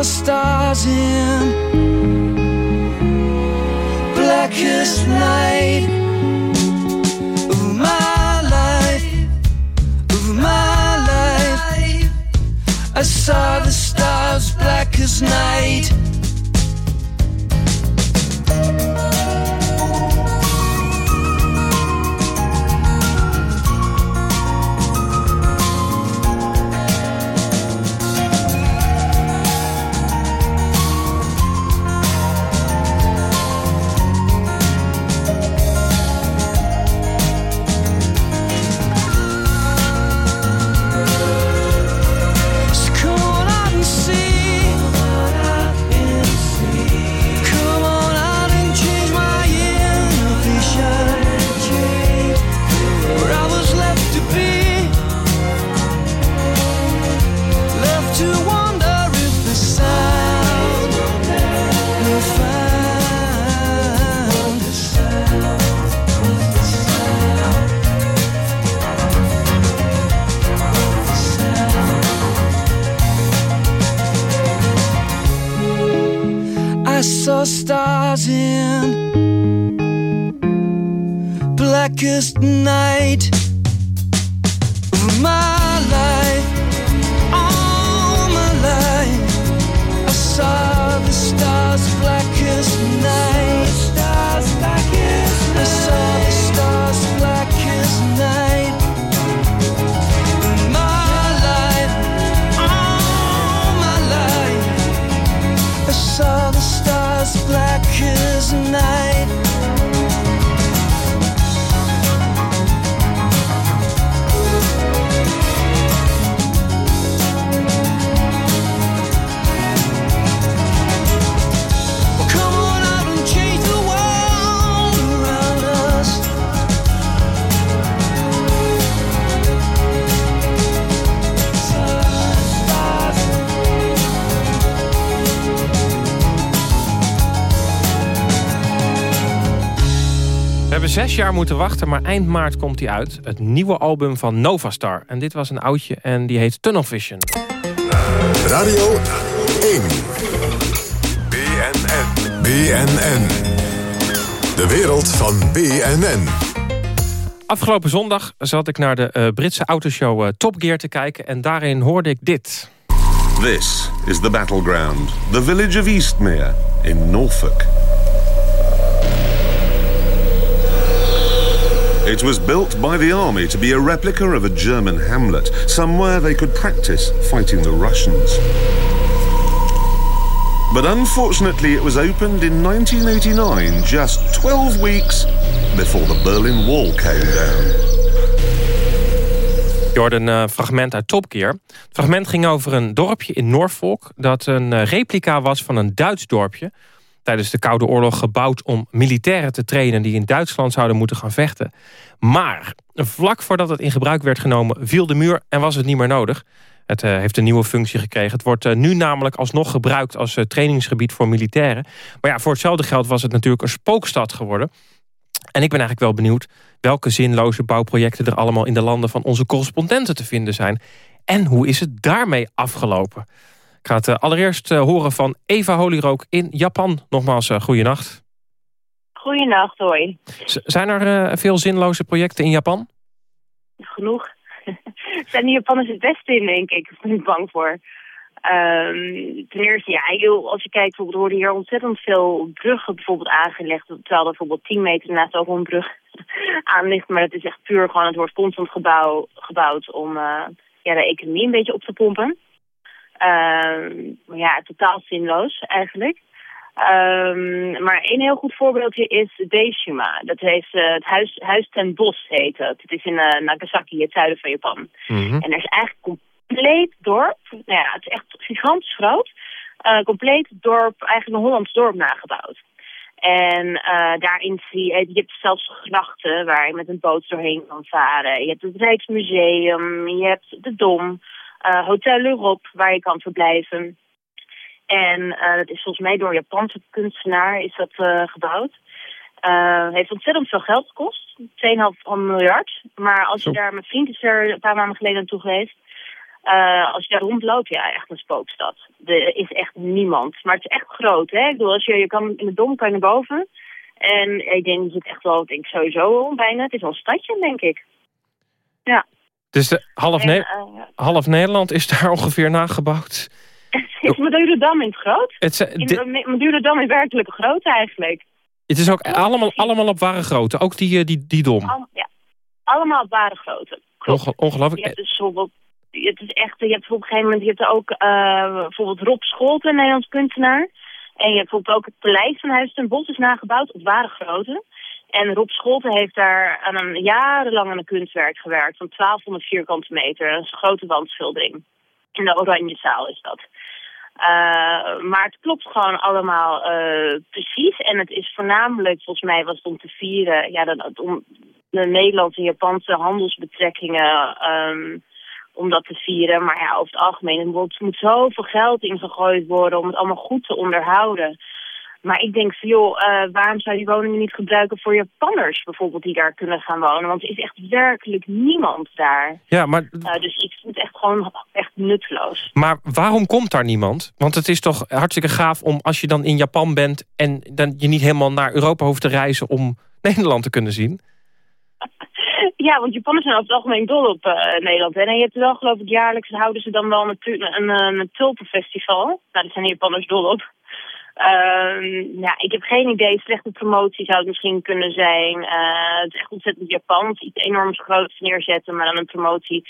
Stars in blackest night of my life, of my life. I saw the stars black as night. darkest night. Jaar moeten wachten, maar eind maart komt hij uit. Het nieuwe album van Novastar. En dit was een oudje en die heet Tunnel Vision. Radio 1. BNN. BNN. De wereld van BNN. Afgelopen zondag zat ik naar de uh, Britse autoshow uh, Top Gear te kijken... en daarin hoorde ik dit. This is the battleground. The village of Eastmere in Norfolk. It was built by the army to be a replica of a German hamlet, somewhere they could practice fighting the Russians. But unfortunately, it was opened in 1989, just 12 weeks before the Berlin Wall came down. Je een uh, fragment uit Top Gear. Het fragment ging over een dorpje in Norfolk... dat een uh, replica was van een Duits dorpje... tijdens de Koude Oorlog gebouwd om militairen te trainen... die in Duitsland zouden moeten gaan vechten. Maar vlak voordat het in gebruik werd genomen... viel de muur en was het niet meer nodig. Het uh, heeft een nieuwe functie gekregen. Het wordt uh, nu namelijk alsnog gebruikt als uh, trainingsgebied voor militairen. Maar ja, voor hetzelfde geld was het natuurlijk een spookstad geworden. En ik ben eigenlijk wel benieuwd welke zinloze bouwprojecten er allemaal in de landen van onze correspondenten te vinden zijn. En hoe is het daarmee afgelopen? Ik ga het allereerst horen van Eva Holyrook in Japan. Nogmaals, uh, goeienacht. Goeienacht, hoi. Z zijn er veel zinloze projecten in Japan? Genoeg. zijn de Japanners het beste in, denk ik. Daar ben ik bang voor. Um, ten eerste, ja, als je kijkt, bijvoorbeeld, er worden hier ontzettend veel bruggen bijvoorbeeld aangelegd. Terwijl er bijvoorbeeld 10 meter naast ook een brug aan ligt. Maar het is echt puur gewoon, het wordt constant gebouw, gebouwd om uh, ja, de economie een beetje op te pompen. Maar ja, totaal zinloos eigenlijk. Um, maar een heel goed voorbeeldje is Deishima. Dat heeft uh, het huis, huis ten Bos heet het. Het is in uh, Nagasaki, het zuiden van Japan. Mm -hmm. En er is eigenlijk compleet dorp. Nou ja, het is echt gigantisch groot. Uh, compleet dorp, eigenlijk een Hollands dorp nagebouwd. En daarin zie je, je hebt zelfs grachten waar je met een boot doorheen kan varen. Je hebt het Rijksmuseum, je hebt de Dom, Hotel Europe waar je kan verblijven. En uh, dat is volgens mij door een Japanse kunstenaar is dat uh, gebouwd. Uh, heeft ontzettend veel geld gekost. 2,5 miljard. Maar als je daar, mijn vriend is er een paar maanden geleden naartoe geweest. als je daar rondloopt, ja, echt een spookstad. Er is echt niemand. Maar het is echt groot, hè. Ik bedoel, als je, je kan in de dom kan je naar boven. En ik denk dat het echt wel, ik denk sowieso bijna. Het is wel een stadje, denk ik. Ja. Dus de, half, en, ne half Nederland is daar ongeveer nagebouwd? Is Madurodam in het groot? Het, Madurodam is werkelijk groot eigenlijk. Het is ook allemaal, allemaal op ware grootte, ook die, die, die dom? Ja, allemaal op ware grootte. Onge ongelooflijk. Je hebt dus bijvoorbeeld, het is echt, je hebt op een gegeven moment, je hebt ook uh, bijvoorbeeld Rob Scholten, een Nederlands kunstenaar. En je hebt bijvoorbeeld ook het paleis van Huis ten Bos is nagebouwd op ware grootte. En Rob Scholten heeft daar aan een jarenlang aan een kunstwerk gewerkt van 1200 vierkante meter. een grote wandschildering. In de Oranje Zaal is dat. Uh, maar het klopt gewoon allemaal uh, precies. En het is voornamelijk, volgens mij was het om te vieren... Ja, dat, om de Nederlandse en Japanse handelsbetrekkingen... Um, om dat te vieren. Maar ja, over het algemeen, er moet zoveel geld ingegooid worden... om het allemaal goed te onderhouden... Maar ik denk van, joh, uh, waarom zou je die woningen niet gebruiken voor Japanners bijvoorbeeld die daar kunnen gaan wonen? Want er is echt werkelijk niemand daar. Ja, maar... Uh, dus ik vind het echt gewoon echt nutteloos. Maar waarom komt daar niemand? Want het is toch hartstikke gaaf om als je dan in Japan bent en dan je niet helemaal naar Europa hoeft te reizen om Nederland te kunnen zien? Ja, want Japanners zijn over het algemeen dol op uh, Nederland. Hè? En je hebt wel geloof ik jaarlijks houden ze dan wel een, een, een, een tulpenfestival. Nou, daar zijn de Japanners dol op. Uh, ja, ik heb geen idee. Slechte promotie zou het misschien kunnen zijn. Uh, het is echt ontzettend Japans. Iets enorms groots neerzetten, maar dan een promotie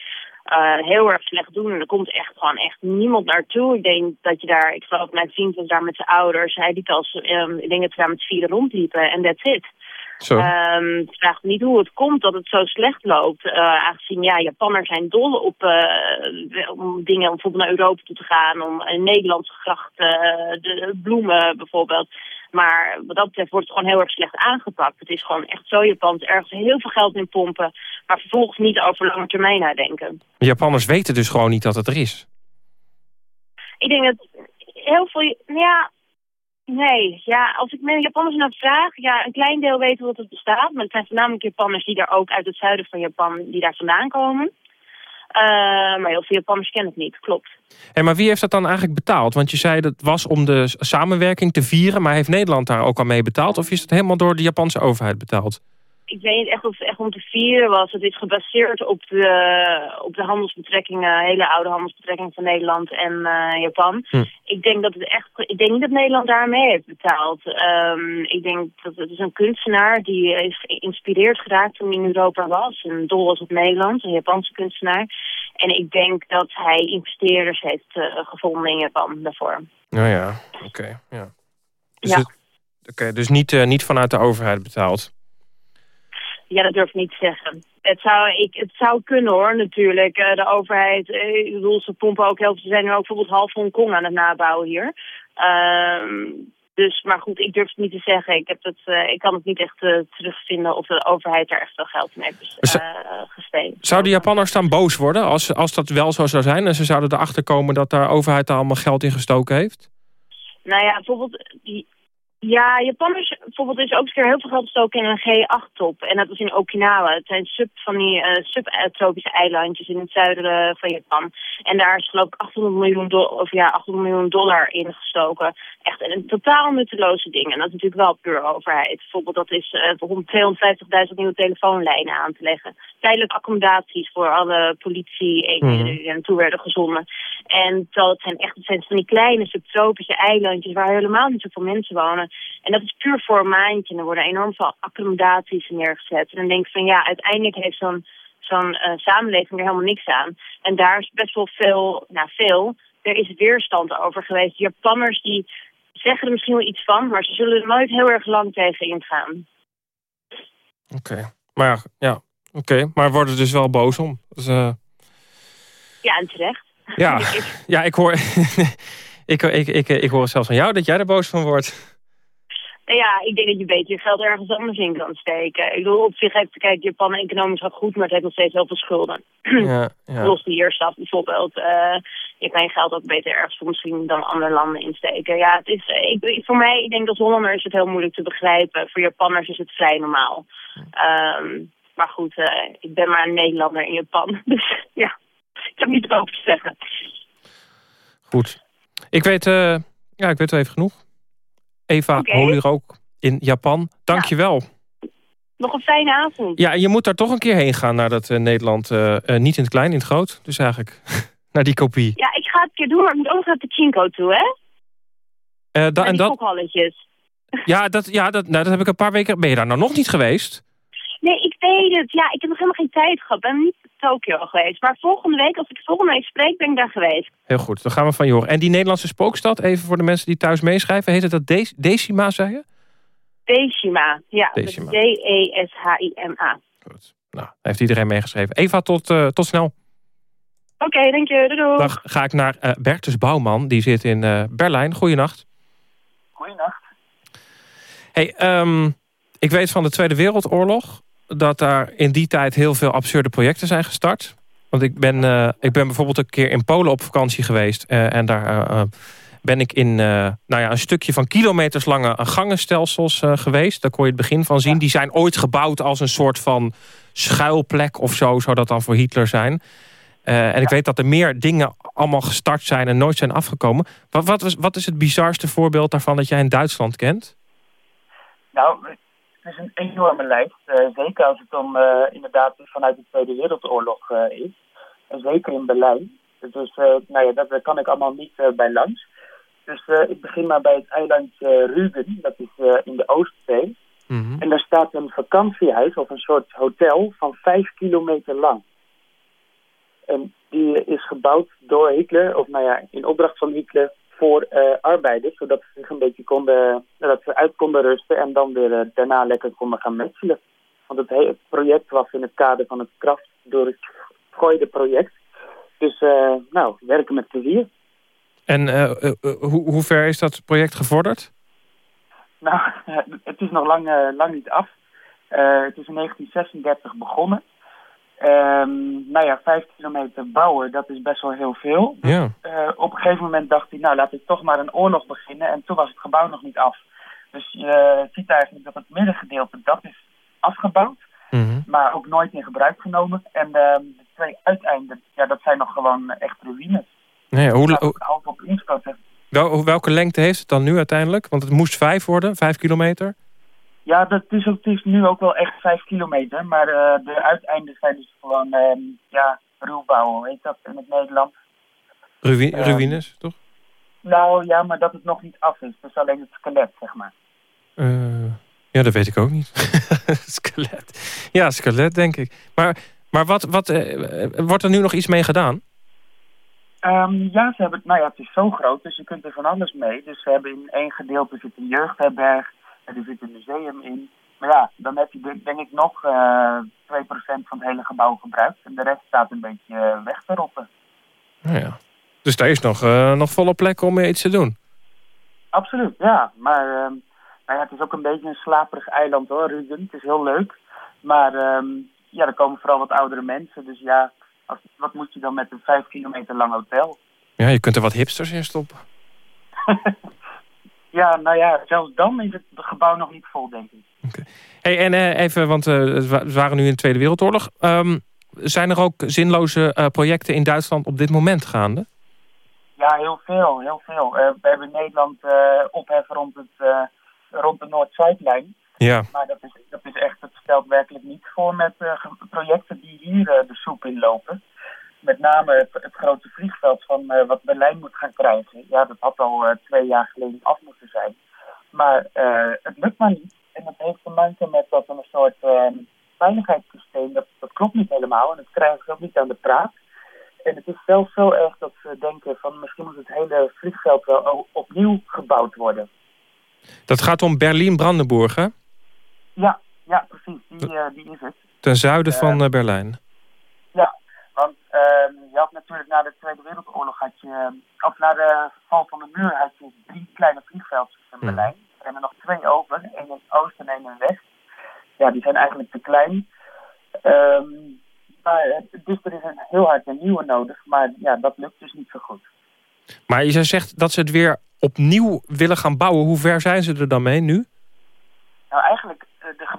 uh, heel erg slecht doen. En er komt echt gewoon echt niemand naartoe. Ik denk dat je daar, ik geloof mijn vriend was daar met zijn ouders. Hij liep als, um, ik denk dat ze daar met vieren rondliepen en that's it. Um, ik vraag niet hoe het komt dat het zo slecht loopt. Uh, aangezien ja, Japanners zijn dol op uh, om dingen om bijvoorbeeld naar Europa toe te gaan. Om in Nederlandse grachten, uh, de bloemen bijvoorbeeld. Maar wat dat betreft wordt het gewoon heel erg slecht aangepakt. Het is gewoon echt zo Japans. Ergens heel veel geld in pompen. Maar vervolgens niet over lange termijn nadenken. Japanners weten dus gewoon niet dat het er is. Ik denk dat heel veel... Ja, Nee, ja, als ik met Japanners naar vraag, ja, een klein deel weten dat het bestaat. Maar het zijn voornamelijk Japanners die daar ook uit het zuiden van Japan, die daar vandaan komen. maar heel veel Japanners kennen het niet, klopt. En maar wie heeft dat dan eigenlijk betaald? Want je zei dat was om de samenwerking te vieren... maar heeft Nederland daar ook al mee betaald? Of is het helemaal door de Japanse overheid betaald? Ik weet niet echt of het echt om te vieren was. Het is gebaseerd op de, op de handelsbetrekkingen, hele oude handelsbetrekkingen van Nederland en uh, Japan. Hm. Ik denk dat het echt, ik denk niet dat Nederland daarmee heeft betaald. Um, ik denk dat het is een kunstenaar die is geïnspireerd geraakt toen hij in Europa was. En dol was op Nederland, een Japanse kunstenaar. En ik denk dat hij investeerders heeft uh, gevonden in Japan daarvoor. Nou ja, oké. ja. Dus, ja. Dus niet, uh, niet vanuit de overheid betaald? Ja, dat durf ik niet te zeggen. Het zou, ik, het zou kunnen hoor, natuurlijk. Uh, de overheid, uh, ik bedoel, ze pompen ook heel veel. Ze zijn nu ook bijvoorbeeld half Hongkong aan het nabouwen hier. Uh, dus, maar goed, ik durf het niet te zeggen. Ik, heb het, uh, ik kan het niet echt terugvinden of de overheid daar echt veel geld in heeft gesteekt. Zouden Japanners dan boos worden als, als dat wel zo zou zijn? En ze zouden erachter komen dat de overheid daar allemaal geld in gestoken heeft? Nou ja, bijvoorbeeld... Ja, Japanners bijvoorbeeld is ook eens keer heel veel geld gestoken in een G8-top. En dat was in Okinawa. Het zijn sub van die uh, subtropische eilandjes in het zuiden van Japan. En daar is geloof ik 800 miljoen, of ja, 800 miljoen dollar in gestoken. Echt een totaal nutteloze ding. En dat is natuurlijk wel puur overheid. Bijvoorbeeld dat is uh, om 250.000 nieuwe telefoonlijnen aan te leggen. Tijdelijke accommodaties voor alle politie mm. die er naartoe werden gezonden. En dat zijn echt het zijn van die kleine subtropische eilandjes waar helemaal niet zoveel mensen wonen. En dat is puur voor een maandje. En er worden enorm veel accommodaties neergezet. En dan denk ik van ja, uiteindelijk heeft zo'n zo'n uh, samenleving er helemaal niks aan. En daar is best wel veel, nou veel, er is weerstand over geweest. Japanners die zeggen er misschien wel iets van, maar ze zullen er nooit heel erg lang tegen ingaan. Oké, maar ja, oké, maar worden dus wel boos om. Dus, uh... Ja, en terecht. Ja, ja ik, hoor, ik, ik, ik, ik hoor zelfs van jou dat jij er boos van wordt. Nou ja, ik denk dat je beter je geld ergens anders in kan steken. Ik bedoel, op zich heeft kijk, Japan economisch wat goed, maar het heeft nog steeds heel veel schulden. Ja, ja. Los de hierstaf bijvoorbeeld. Uh, je kan je geld ook beter ergens misschien dan andere landen insteken. Ja, het is, eh, ik, voor mij, ik denk als Hollander is het heel moeilijk te begrijpen. Voor Japanners is het vrij normaal. Um, maar goed, uh, ik ben maar een Nederlander in Japan. Dus ja, ik heb niet over te zeggen. Goed. Ik weet, uh, ja, ik weet wel even genoeg. Eva okay. ook in Japan. Dank je wel. Nog een fijne avond. Ja, je moet daar toch een keer heen gaan naar dat uh, Nederland. Uh, uh, niet in het klein, in het groot. Dus eigenlijk naar die kopie. Ja, ik ga het een keer doen, maar ik moet ook naar de Chinko toe, hè? da en dat... Ja, dat, ja dat, nou, dat heb ik een paar weken... Ben je daar nou nog niet geweest? Nee, ik weet het. Ja, ik heb nog helemaal geen tijd gehad. Ik ben niet Tokio geweest. Maar volgende week, als ik volgende week spreek, ben ik daar geweest. Heel goed, dan gaan we van je horen. En die Nederlandse spookstad, even voor de mensen die thuis meeschrijven. Heet het dat De Decima, zei je? Decima, ja. D-E-S-H-I-M-A. Goed. Nou, heeft iedereen meegeschreven. Eva, tot, uh, tot snel. Oké, okay, dank je. Doei, doei. Dag, ga ik naar uh, Bertus Bouwman. Die zit in uh, Berlijn. Goeienacht. Goeienacht. Hey, um, ik weet van de Tweede Wereldoorlog dat daar in die tijd heel veel absurde projecten zijn gestart. Want ik ben, uh, ik ben bijvoorbeeld een keer in Polen op vakantie geweest. Uh, en daar uh, ben ik in nou ja, een stukje van kilometers lange gangenstelsels geweest. Daar kon je het begin van zien. Die zijn ooit gebouwd als een soort van schuilplek of zo. Zou dat dan voor Hitler zijn. en ik weet dat er meer dingen allemaal gestart zijn en nooit zijn afgekomen. Wat, wat is het bizarste voorbeeld daarvan dat jij in Duitsland kent? Nou, is een enorme lijst. Uh, zeker als het om uh, inderdaad vanuit de Tweede Wereldoorlog uh, is. En zeker in Berlijn. Dus nou ja, dat, daar kan ik allemaal niet bij langs. Dus ik begin maar bij het eiland Rügen. Dat is in de Oostzee. Mm -hmm. En daar staat een vakantiehuis of een soort hotel van vijf kilometer lang. En die is gebouwd door Hitler, of nou ja, in opdracht van Hitler voor uh, arbeiders, zodat ze zich een beetje konden, dat ze uit konden rusten en dan weer uh, daarna lekker konden gaan metselen. Want het, het, project was in het kader van het kracht door het gooide project. Dus uh, nou, werken met plezier. En hoe, hoe ver is dat project gevorderd? Nou, het is nog lang, lang niet af. het is in 1936 begonnen. Um, nou ja, vijf kilometer bouwen, dat is best wel heel veel. Ja. Uh, op een gegeven moment dacht hij, nou laat ik toch maar een oorlog beginnen. En toen was het gebouw nog niet af. Dus je ziet eigenlijk dat het middengedeelte, dat is afgebouwd. Mm -hmm. Maar ook nooit in gebruik genomen. En uh, de twee uiteinden, ja, dat zijn nog gewoon echt ruïnes. Nee, hoe, hoe, half op instorten. Wel, welke lengte heeft het dan nu uiteindelijk? Want het moest vijf worden, vijf kilometer? Ja, dat is, het is nu ook wel echt vijf kilometer. Maar uh, de uiteinden zijn dus gewoon, uh, ja, ruwbouw, heet dat in het Nederlands. Ruï uh, ruïnes, toch? Nou ja, maar dat het nog niet af is. Dus alleen het skelet, zeg maar. ja, dat weet ik ook niet. skelet. Ja, skelet, denk ik. Maar, maar wat, wat, wordt er nu nog iets mee gedaan? Um, ja, ze hebben, nou ja, het is zo groot, dus je kunt er van alles mee. Dus ze hebben in één gedeelte zit een jeugdherberg, er zit een museum in. Maar ja, dan heb je denk ik nog uh, 2% van het hele gebouw gebruikt. En de rest staat een beetje weg te rotten. Nou ja. Dus daar is nog, uh, nog volle plek om iets te doen? Absoluut, ja. Maar uh, nou ja, het is ook een beetje een slaperig eiland hoor, Rugen. Het is heel leuk. Maar um, ja, er komen vooral wat oudere mensen. Dus ja, als, wat moet je dan met een vijf kilometer lang hotel? Ja, je kunt er wat hipsters in stoppen. ja, nou ja, zelfs dan is het gebouw nog niet vol, denk ik. Okay. Hey, en uh, even, want uh, we waren nu in de Tweede Wereldoorlog. Um, zijn er ook zinloze uh, projecten in Duitsland op dit moment gaande? Ja, heel veel, heel veel. we hebben in Nederland opheffen rond, het, rond de Noord-Zuidlijn. Ja. Maar dat is, dat is echt, het stelt werkelijk niet voor met projecten die hier de soep inlopen. Met name het, het grote vliegveld van uh, wat Berlijn moet gaan krijgen. Ja, dat had al twee jaar geleden af moeten zijn. Maar het lukt maar niet. En dat heeft te maken met dat een soort veiligheidssysteem, dat, dat klopt niet helemaal. En dat krijgen ze ook niet aan de praat. En het is zelfs zo erg dat ze denken van misschien moet het hele vliegveld wel opnieuw gebouwd worden. Dat gaat om Berlin-Brandenburg, hè? Ja, ja precies. Die, die is het. Ten zuiden van Berlijn. Ehm, je had natuurlijk na de Tweede Wereldoorlog... Had je, of na de val van de muur had je drie kleine vliegveldjes in Berlijn. Er zijn er nog twee over. één in het oosten en één in het west. Ja, die zijn eigenlijk te klein. Um, maar, dus er is een heel hard een nieuwe nodig. Maar ja, dat lukt dus niet zo goed. Maar je zegt dat ze het weer opnieuw willen gaan bouwen. Hoe ver zijn ze er dan mee nu? Nou, eigenlijk,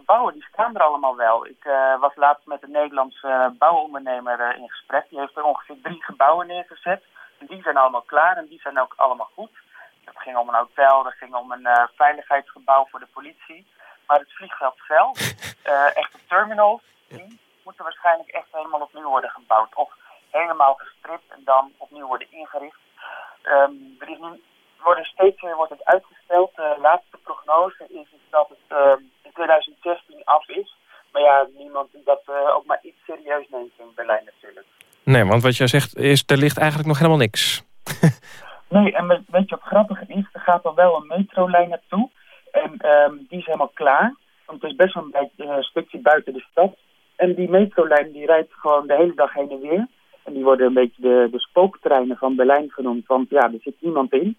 de gebouwen die staan er allemaal wel. Ik uh, was laatst met een Nederlandse uh, bouwondernemer uh, in gesprek. Die heeft er ongeveer drie gebouwen neergezet. En die zijn allemaal klaar en die zijn ook allemaal goed. Het ging om een hotel, het ging om een veiligheidsgebouw voor de politie. Maar het vliegveld zelf, echte terminals, die moeten waarschijnlijk echt helemaal opnieuw worden gebouwd. Of helemaal gestript en dan opnieuw worden ingericht. Um, er is nu worden steeds meer wordt het uitgesteld. De laatste prognose is, is dat het uh, in 2016 af is. Maar ja, niemand die dat uh, ook maar iets serieus neemt in Berlijn natuurlijk. Nee, want wat jij zegt is, er ligt eigenlijk nog helemaal niks. nee, en weet je wat grappig is? Er gaat al wel een metrolijn naartoe. En um, die is helemaal klaar. Want het is best wel een uh, stukje buiten de stad. En die metrolijn die rijdt gewoon de hele dag heen en weer. En die worden een beetje de, de spooktreinen van Berlijn genoemd. Want ja, er zit niemand in.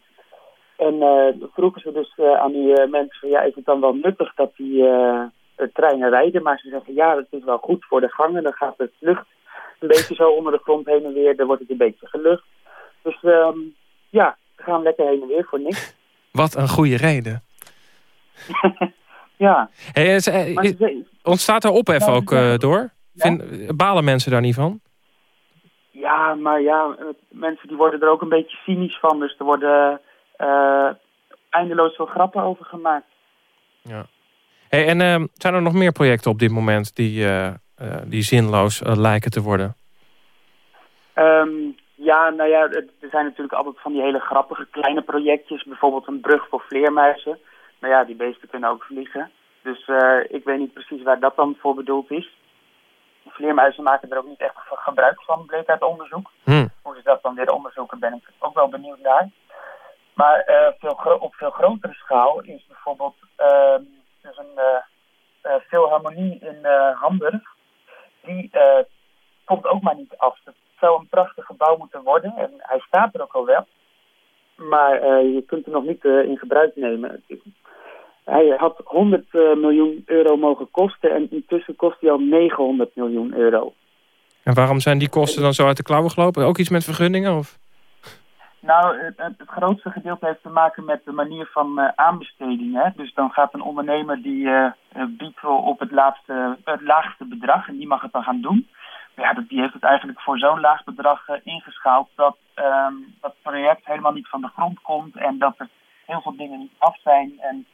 En uh, vroegen ze dus uh, aan die uh, mensen van ja, is het dan wel nuttig dat die treinen rijden? Maar ze zeggen ja, dat is wel goed voor de gangen. Dan gaat het lucht een beetje zo onder de grond heen en weer. Dan wordt het een beetje gelucht. Dus um, ja, we gaan lekker heen en weer voor niks. Wat een goede reden. ja. Hey, is, is, ontstaat er ophef nou, ook door? Ja? Vind, balen mensen daar niet van? Ja, maar ja, mensen die worden er ook een beetje cynisch van. Dus er worden eindeloos veel grappen over gemaakt. Ja. Hey, en uh, zijn er nog meer projecten op dit moment die, uh, die zinloos lijken te worden? Um, ja, nou ja, er zijn natuurlijk altijd van die hele grappige kleine projectjes. Bijvoorbeeld een brug voor vleermuizen. Nou ja, die beesten kunnen ook vliegen. Dus ik weet niet precies waar dat dan voor bedoeld is. Vleermuizen maken er ook niet echt gebruik van, bleek uit onderzoek. Hmm. Hoe ze dat dan weer onderzoeken, ben ik ook wel benieuwd naar. Maar uh, veel op veel grotere schaal is bijvoorbeeld uh, dus een uh, Philharmonie in Hamburg. Die komt ook maar niet af. Het zou een prachtig gebouw moeten worden en hij staat er ook al wel. Maar je kunt hem nog niet in gebruik nemen. Hij had 100 miljoen euro mogen kosten en intussen kost hij al 900 miljoen euro. En waarom zijn die kosten dan zo uit de klauwen gelopen? Ook iets met vergunningen? Of? Nou, het, het, grootste gedeelte heeft te maken met de manier van uh, aanbesteding. Hè? Dus dan gaat een ondernemer die uh, biedt op het, laatste, het laagste bedrag en die mag het dan gaan doen. ja, die heeft het eigenlijk voor zo'n laag bedrag uh, ingeschaald dat um, dat project helemaal niet van de grond komt en dat er heel veel dingen niet af zijn. En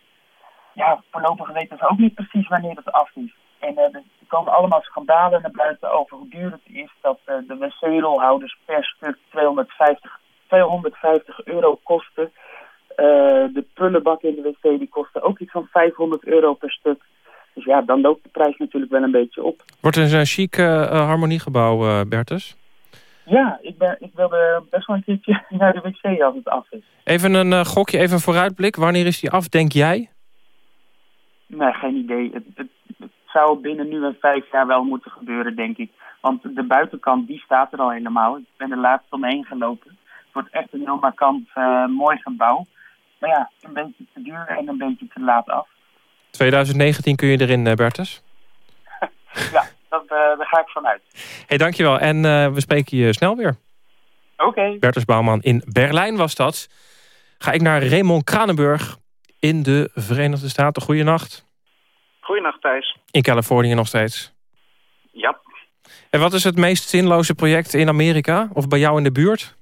ja, voorlopig weten ze ook niet precies wanneer het af is. En er komen allemaal schandalen naar buiten over hoe duur het is dat de wc-rolhouders per stuk 250, 250 euro kosten. de prullenbak in de wc die kosten ook iets van 500 euro per stuk. Dus ja, dan loopt de prijs natuurlijk wel een beetje op. Wordt het een chic uh, harmoniegebouw, uh, Bertus? Ja, ik, ben, ik wilde best wel een keertje naar de wc als het af is. Even een uh, gokje, even een vooruitblik. Wanneer is die af, denk jij? Nee, geen idee. Het, het, het, zou binnen nu en vijf jaar wel moeten gebeuren, denk ik. Want de buitenkant, die staat er al helemaal. Ik ben er laatst omheen gelopen. Het wordt echt een heel markant mooi gebouw. Maar ja, een beetje te duur en een beetje te laat af. 2019 kun je erin, Bertus? ja, dat, uh, daar ga ik vanuit. hey, dankjewel. En uh, we spreken je snel weer. Oké. Okay. Bertus Bouwman in Berlijn was dat. Ga ik naar Raymond Kranenburg in de Verenigde Staten. Goeienacht. Goeienacht, Thijs. In Californië nog steeds. Ja. En wat is het meest zinloze project in Amerika? Of bij jou in de buurt?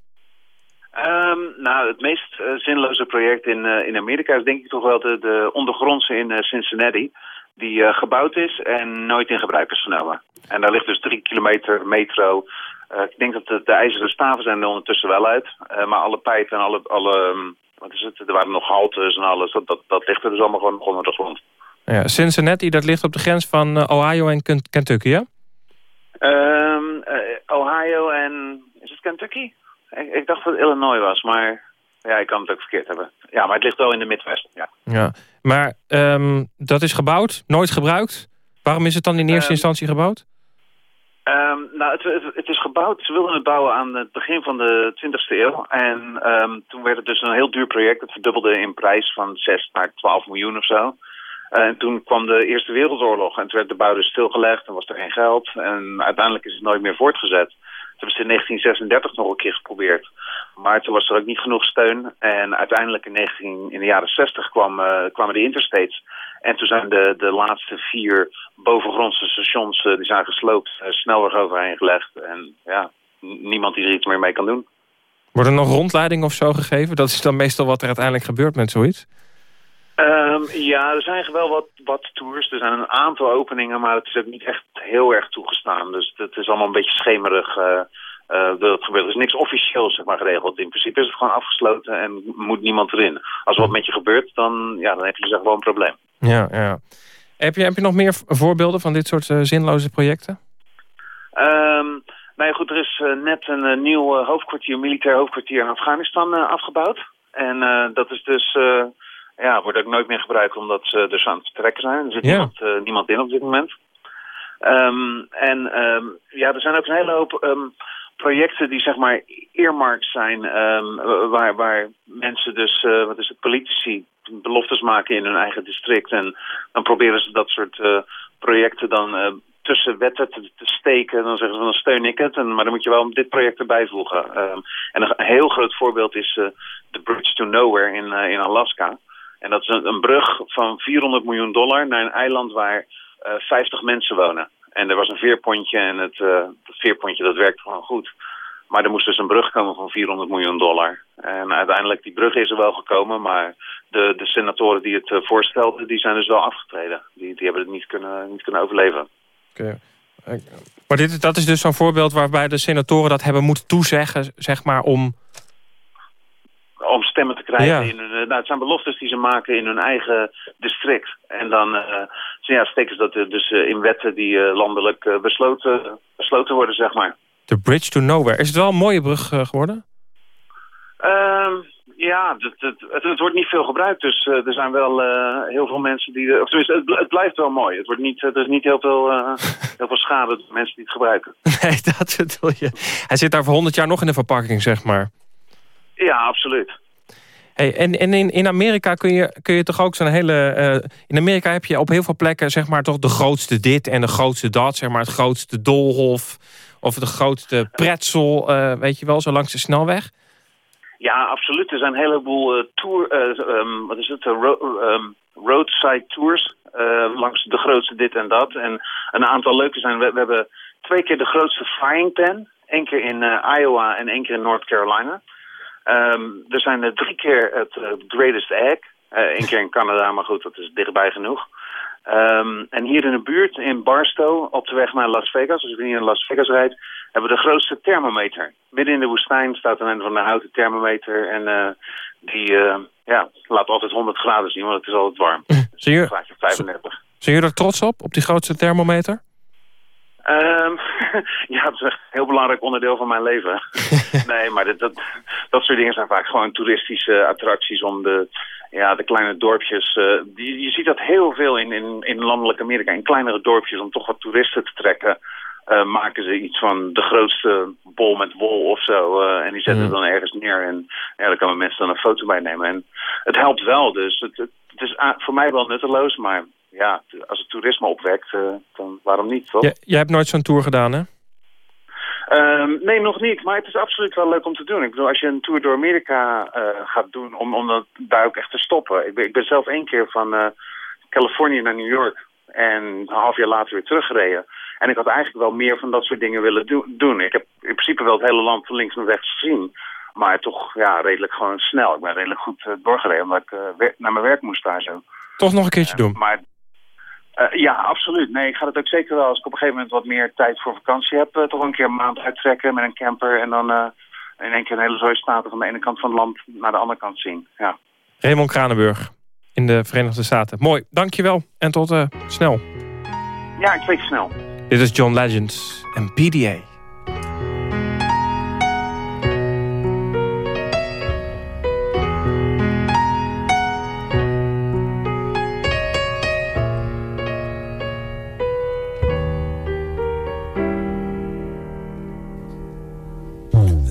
Um, nou, het meest uh, zinloze project in, uh, in Amerika is denk ik toch wel de, de ondergrondse in uh, Cincinnati. Die gebouwd is en nooit in gebruik is genomen. En daar ligt dus drie kilometer metro. ik denk dat de, de ijzeren staven zijn er ondertussen wel uit. maar alle pijpen en alle, alle um, wat is het, er waren nog haltes en alles. Dat, dat, dat ligt er dus allemaal gewoon onder de grond. Ja, Cincinnati, dat ligt op de grens van Ohio en Kentucky, hè? Um, Ohio en... Is het Kentucky? Ik, ik, dacht dat het Illinois was, maar ja, ik kan het ook verkeerd hebben. Ja, maar het ligt wel in de Midwest, ja. ja. Maar um, dat is gebouwd, nooit gebruikt. Waarom is het dan in eerste um, instantie gebouwd? Um, nou, het, het, het, is gebouwd. Ze wilden het bouwen aan het begin van de 20e eeuw. En toen werd het dus een heel duur project. Het verdubbelde in prijs van 6 naar 12 miljoen of zo. En toen kwam de Eerste Wereldoorlog en toen werd de bouw dus stilgelegd en was er geen geld. En uiteindelijk is het nooit meer voortgezet. Hebben ze in 1936 nog een keer geprobeerd. Maar toen was er ook niet genoeg steun. En uiteindelijk in, 19, in de jaren 60 kwam, uh, kwamen de interstates. En toen zijn de, de laatste vier bovengrondse stations uh, die zijn gesloopt. Uh, snelweg overheen gelegd. En ja, niemand die er iets meer mee kan doen. Wordt er nog rondleiding of zo gegeven? Dat is dan meestal wat er uiteindelijk gebeurt met zoiets? Um, ja, er zijn wel wat, wat tours. Er zijn een aantal openingen, maar het is ook niet echt heel erg toegestaan. Dus het is allemaal een beetje schemerig uh, uh, dat het gebeurt. Er is niks officieels zeg maar, geregeld. In principe is het gewoon afgesloten en moet niemand erin. Als er wat met je gebeurt, dan, ja, dan heb je zeg wel een probleem. Ja, ja. Heb je, heb je nog meer voorbeelden van dit soort uh, zinloze projecten? Um, nou ja, goed, er is net een nieuw hoofdkwartier, militair hoofdkwartier in Afghanistan afgebouwd. En dat is dus ja, wordt ook nooit meer gebruikt omdat ze dus aan het vertrekken zijn. Er zit Ja. niemand, eh, niemand in op dit moment. Ehm, en ehm, ja, er zijn ook een hele hoop ehm, projecten die zeg maar earmarks zijn, waar, waar mensen dus, eh, wat is het, politici beloftes maken in hun eigen district. En dan proberen ze dat soort eh, projecten dan tussen wetten te, te steken. Dan zeggen ze van dan steun ik het. En, maar dan moet je wel dit project erbij voegen. En een, heel groot voorbeeld is de Bridge to Nowhere in, in Alaska. En dat is een, brug van 400 miljoen dollar naar een eiland waar eh 50 mensen wonen. En er was een veerpontje en het, eh, dat veerpontje dat werkte gewoon goed. Maar er moest dus een brug komen van 400 miljoen dollar. En uiteindelijk, die brug is er wel gekomen, maar de, de senatoren die het eh, voorstelden, die zijn dus wel afgetreden. Die, die hebben het niet kunnen, niet kunnen overleven. Oké. Eh, Maar dit, dat is dus zo'n voorbeeld waarbij de senatoren dat hebben moeten toezeggen, zeg maar, om... Om stemmen te krijgen. Ja. In hun, eh, nou, het zijn beloftes die ze maken in hun eigen district. En dan zo ja, steken ze dat eh, dus in wetten die landelijk besloten, besloten worden, zeg maar. The Bridge to Nowhere. Is het wel een mooie brug geworden? Ehm, ja, het, het, het, het wordt niet veel gebruikt. Dus er zijn wel heel veel mensen die... Of tenminste, het, bl- het blijft wel mooi. Het wordt niet, er is niet heel veel, heel veel schade mensen die het gebruiken. Nee, dat bedoel je. Hij zit daar voor 100 jaar nog in de verpakking, zeg maar. Ja, absoluut. Hey, en en in, in Amerika kun je, kun je toch ook zo'n hele... eh, in Amerika heb je op heel veel plekken zeg maar toch de grootste dit en de grootste dat. Zeg maar het grootste doolhof of de grootste pretzel, eh, weet je wel, zo langs de snelweg. Ja, absoluut. Er zijn een heleboel eh, tour, eh, ehm, wat is het, eh, ro- ehm, roadside tours langs de grootste dit en dat. En een aantal leuke zijn, we, we hebben twee keer de grootste frying pan. Eén keer in Iowa en één keer in North Carolina. Ehm, er zijn er drie keer het greatest egg. Eén keer in Canada, maar goed, dat is dichtbij genoeg. Um, en hier in de buurt, in Barstow, op de weg naar Las Vegas, als ik hier in Las Vegas rijd, hebben we de grootste thermometer. Midden in de woestijn staat een van de houten thermometer en uh, die ja, laat altijd 100 graden zien, want het is altijd warm. Zie je, 35. Zijn jullie er trots op, op die grootste thermometer? Um, ja, het is echt een heel belangrijk onderdeel van mijn leven. nee, maar dat, dat, dat soort dingen zijn vaak gewoon toeristische attracties om de, ja, de kleine dorpjes. Uh, die, je ziet dat heel veel in, in, in landelijk Amerika, in kleinere dorpjes om toch wat toeristen te trekken. Uh, maken ze iets van de grootste bol met wol of zo. Uh, en die zetten mm. het dan ergens neer. En ja, daar kunnen mensen dan een foto bij nemen. En het helpt wel, dus het, het, het is voor mij wel nutteloos, maar ja, als het toerisme opwekt, uh, dan waarom niet, toch? Jij hebt nooit zo'n tour gedaan, hè? Um, nee, nog niet. Maar het is absoluut wel leuk om te doen. Ik bedoel, als je een tour door Amerika uh, gaat doen, om, om dat daar ook echt te stoppen. Ik ben, ik ben zelf één keer van uh, Californië naar New York. En een half jaar later weer teruggereden. En ik had eigenlijk wel meer van dat soort dingen willen do doen. Ik heb in principe wel het hele land van links naar rechts gezien. Maar toch ja, redelijk gewoon snel. Ik ben redelijk goed uh, doorgereden, omdat ik naar mijn werk moest daar zo. Toch nog een keertje doen? Maar uh, ja, absoluut. Nee, ik ga het ook zeker wel als ik op een gegeven moment wat meer tijd voor vakantie heb. Uh, toch een keer een maand uittrekken met een camper en dan uh, in één keer een hele zooi staten van de ene kant van het land naar de andere kant zien. Ja. Raymond Kranenburg in de Verenigde Staten. Mooi, dankjewel en tot snel. Ja, ik spreek snel. Dit is John Legends en PDA.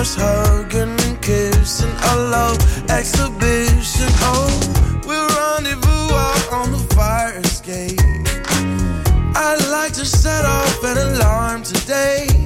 us hugging and kissing, a love exhibition. Oh, we'll rendezvous out on the fire escape. I'd like to set off an alarm today.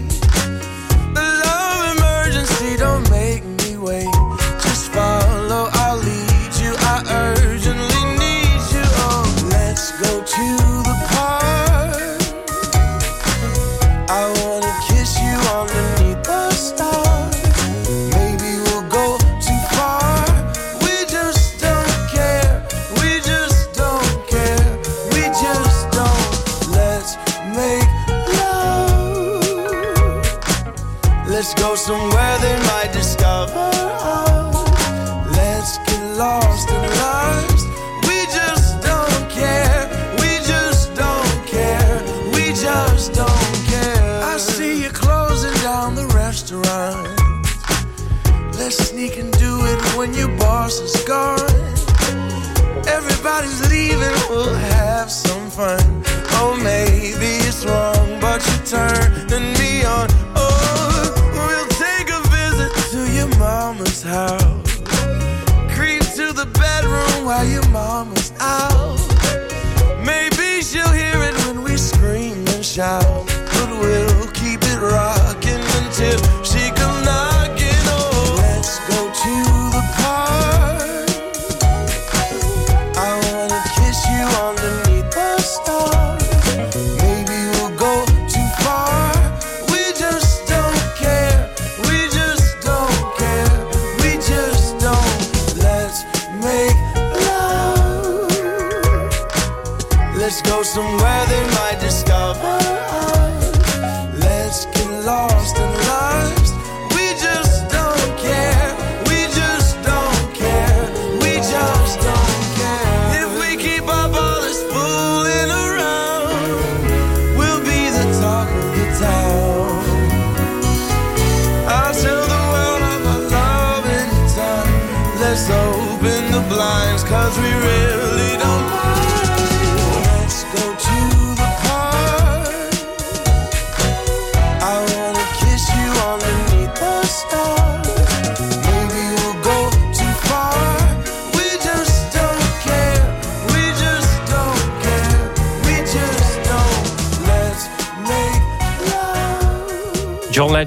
Shout.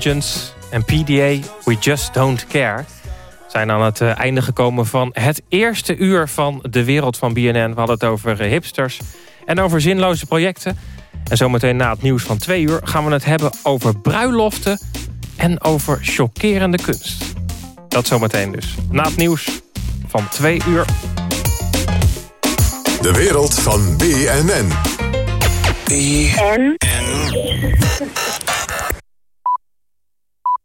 En PDA We Just Don't Care zijn aan het eh, einde gekomen van het eerste uur van de wereld van BNN. We hadden het over eh, hipsters en over zinloze projecten. En zometeen na het nieuws van twee uur gaan we het hebben over bruiloften en over chockerende kunst. Dat zometeen dus. Na het nieuws van twee uur. De wereld van BNN. BNN.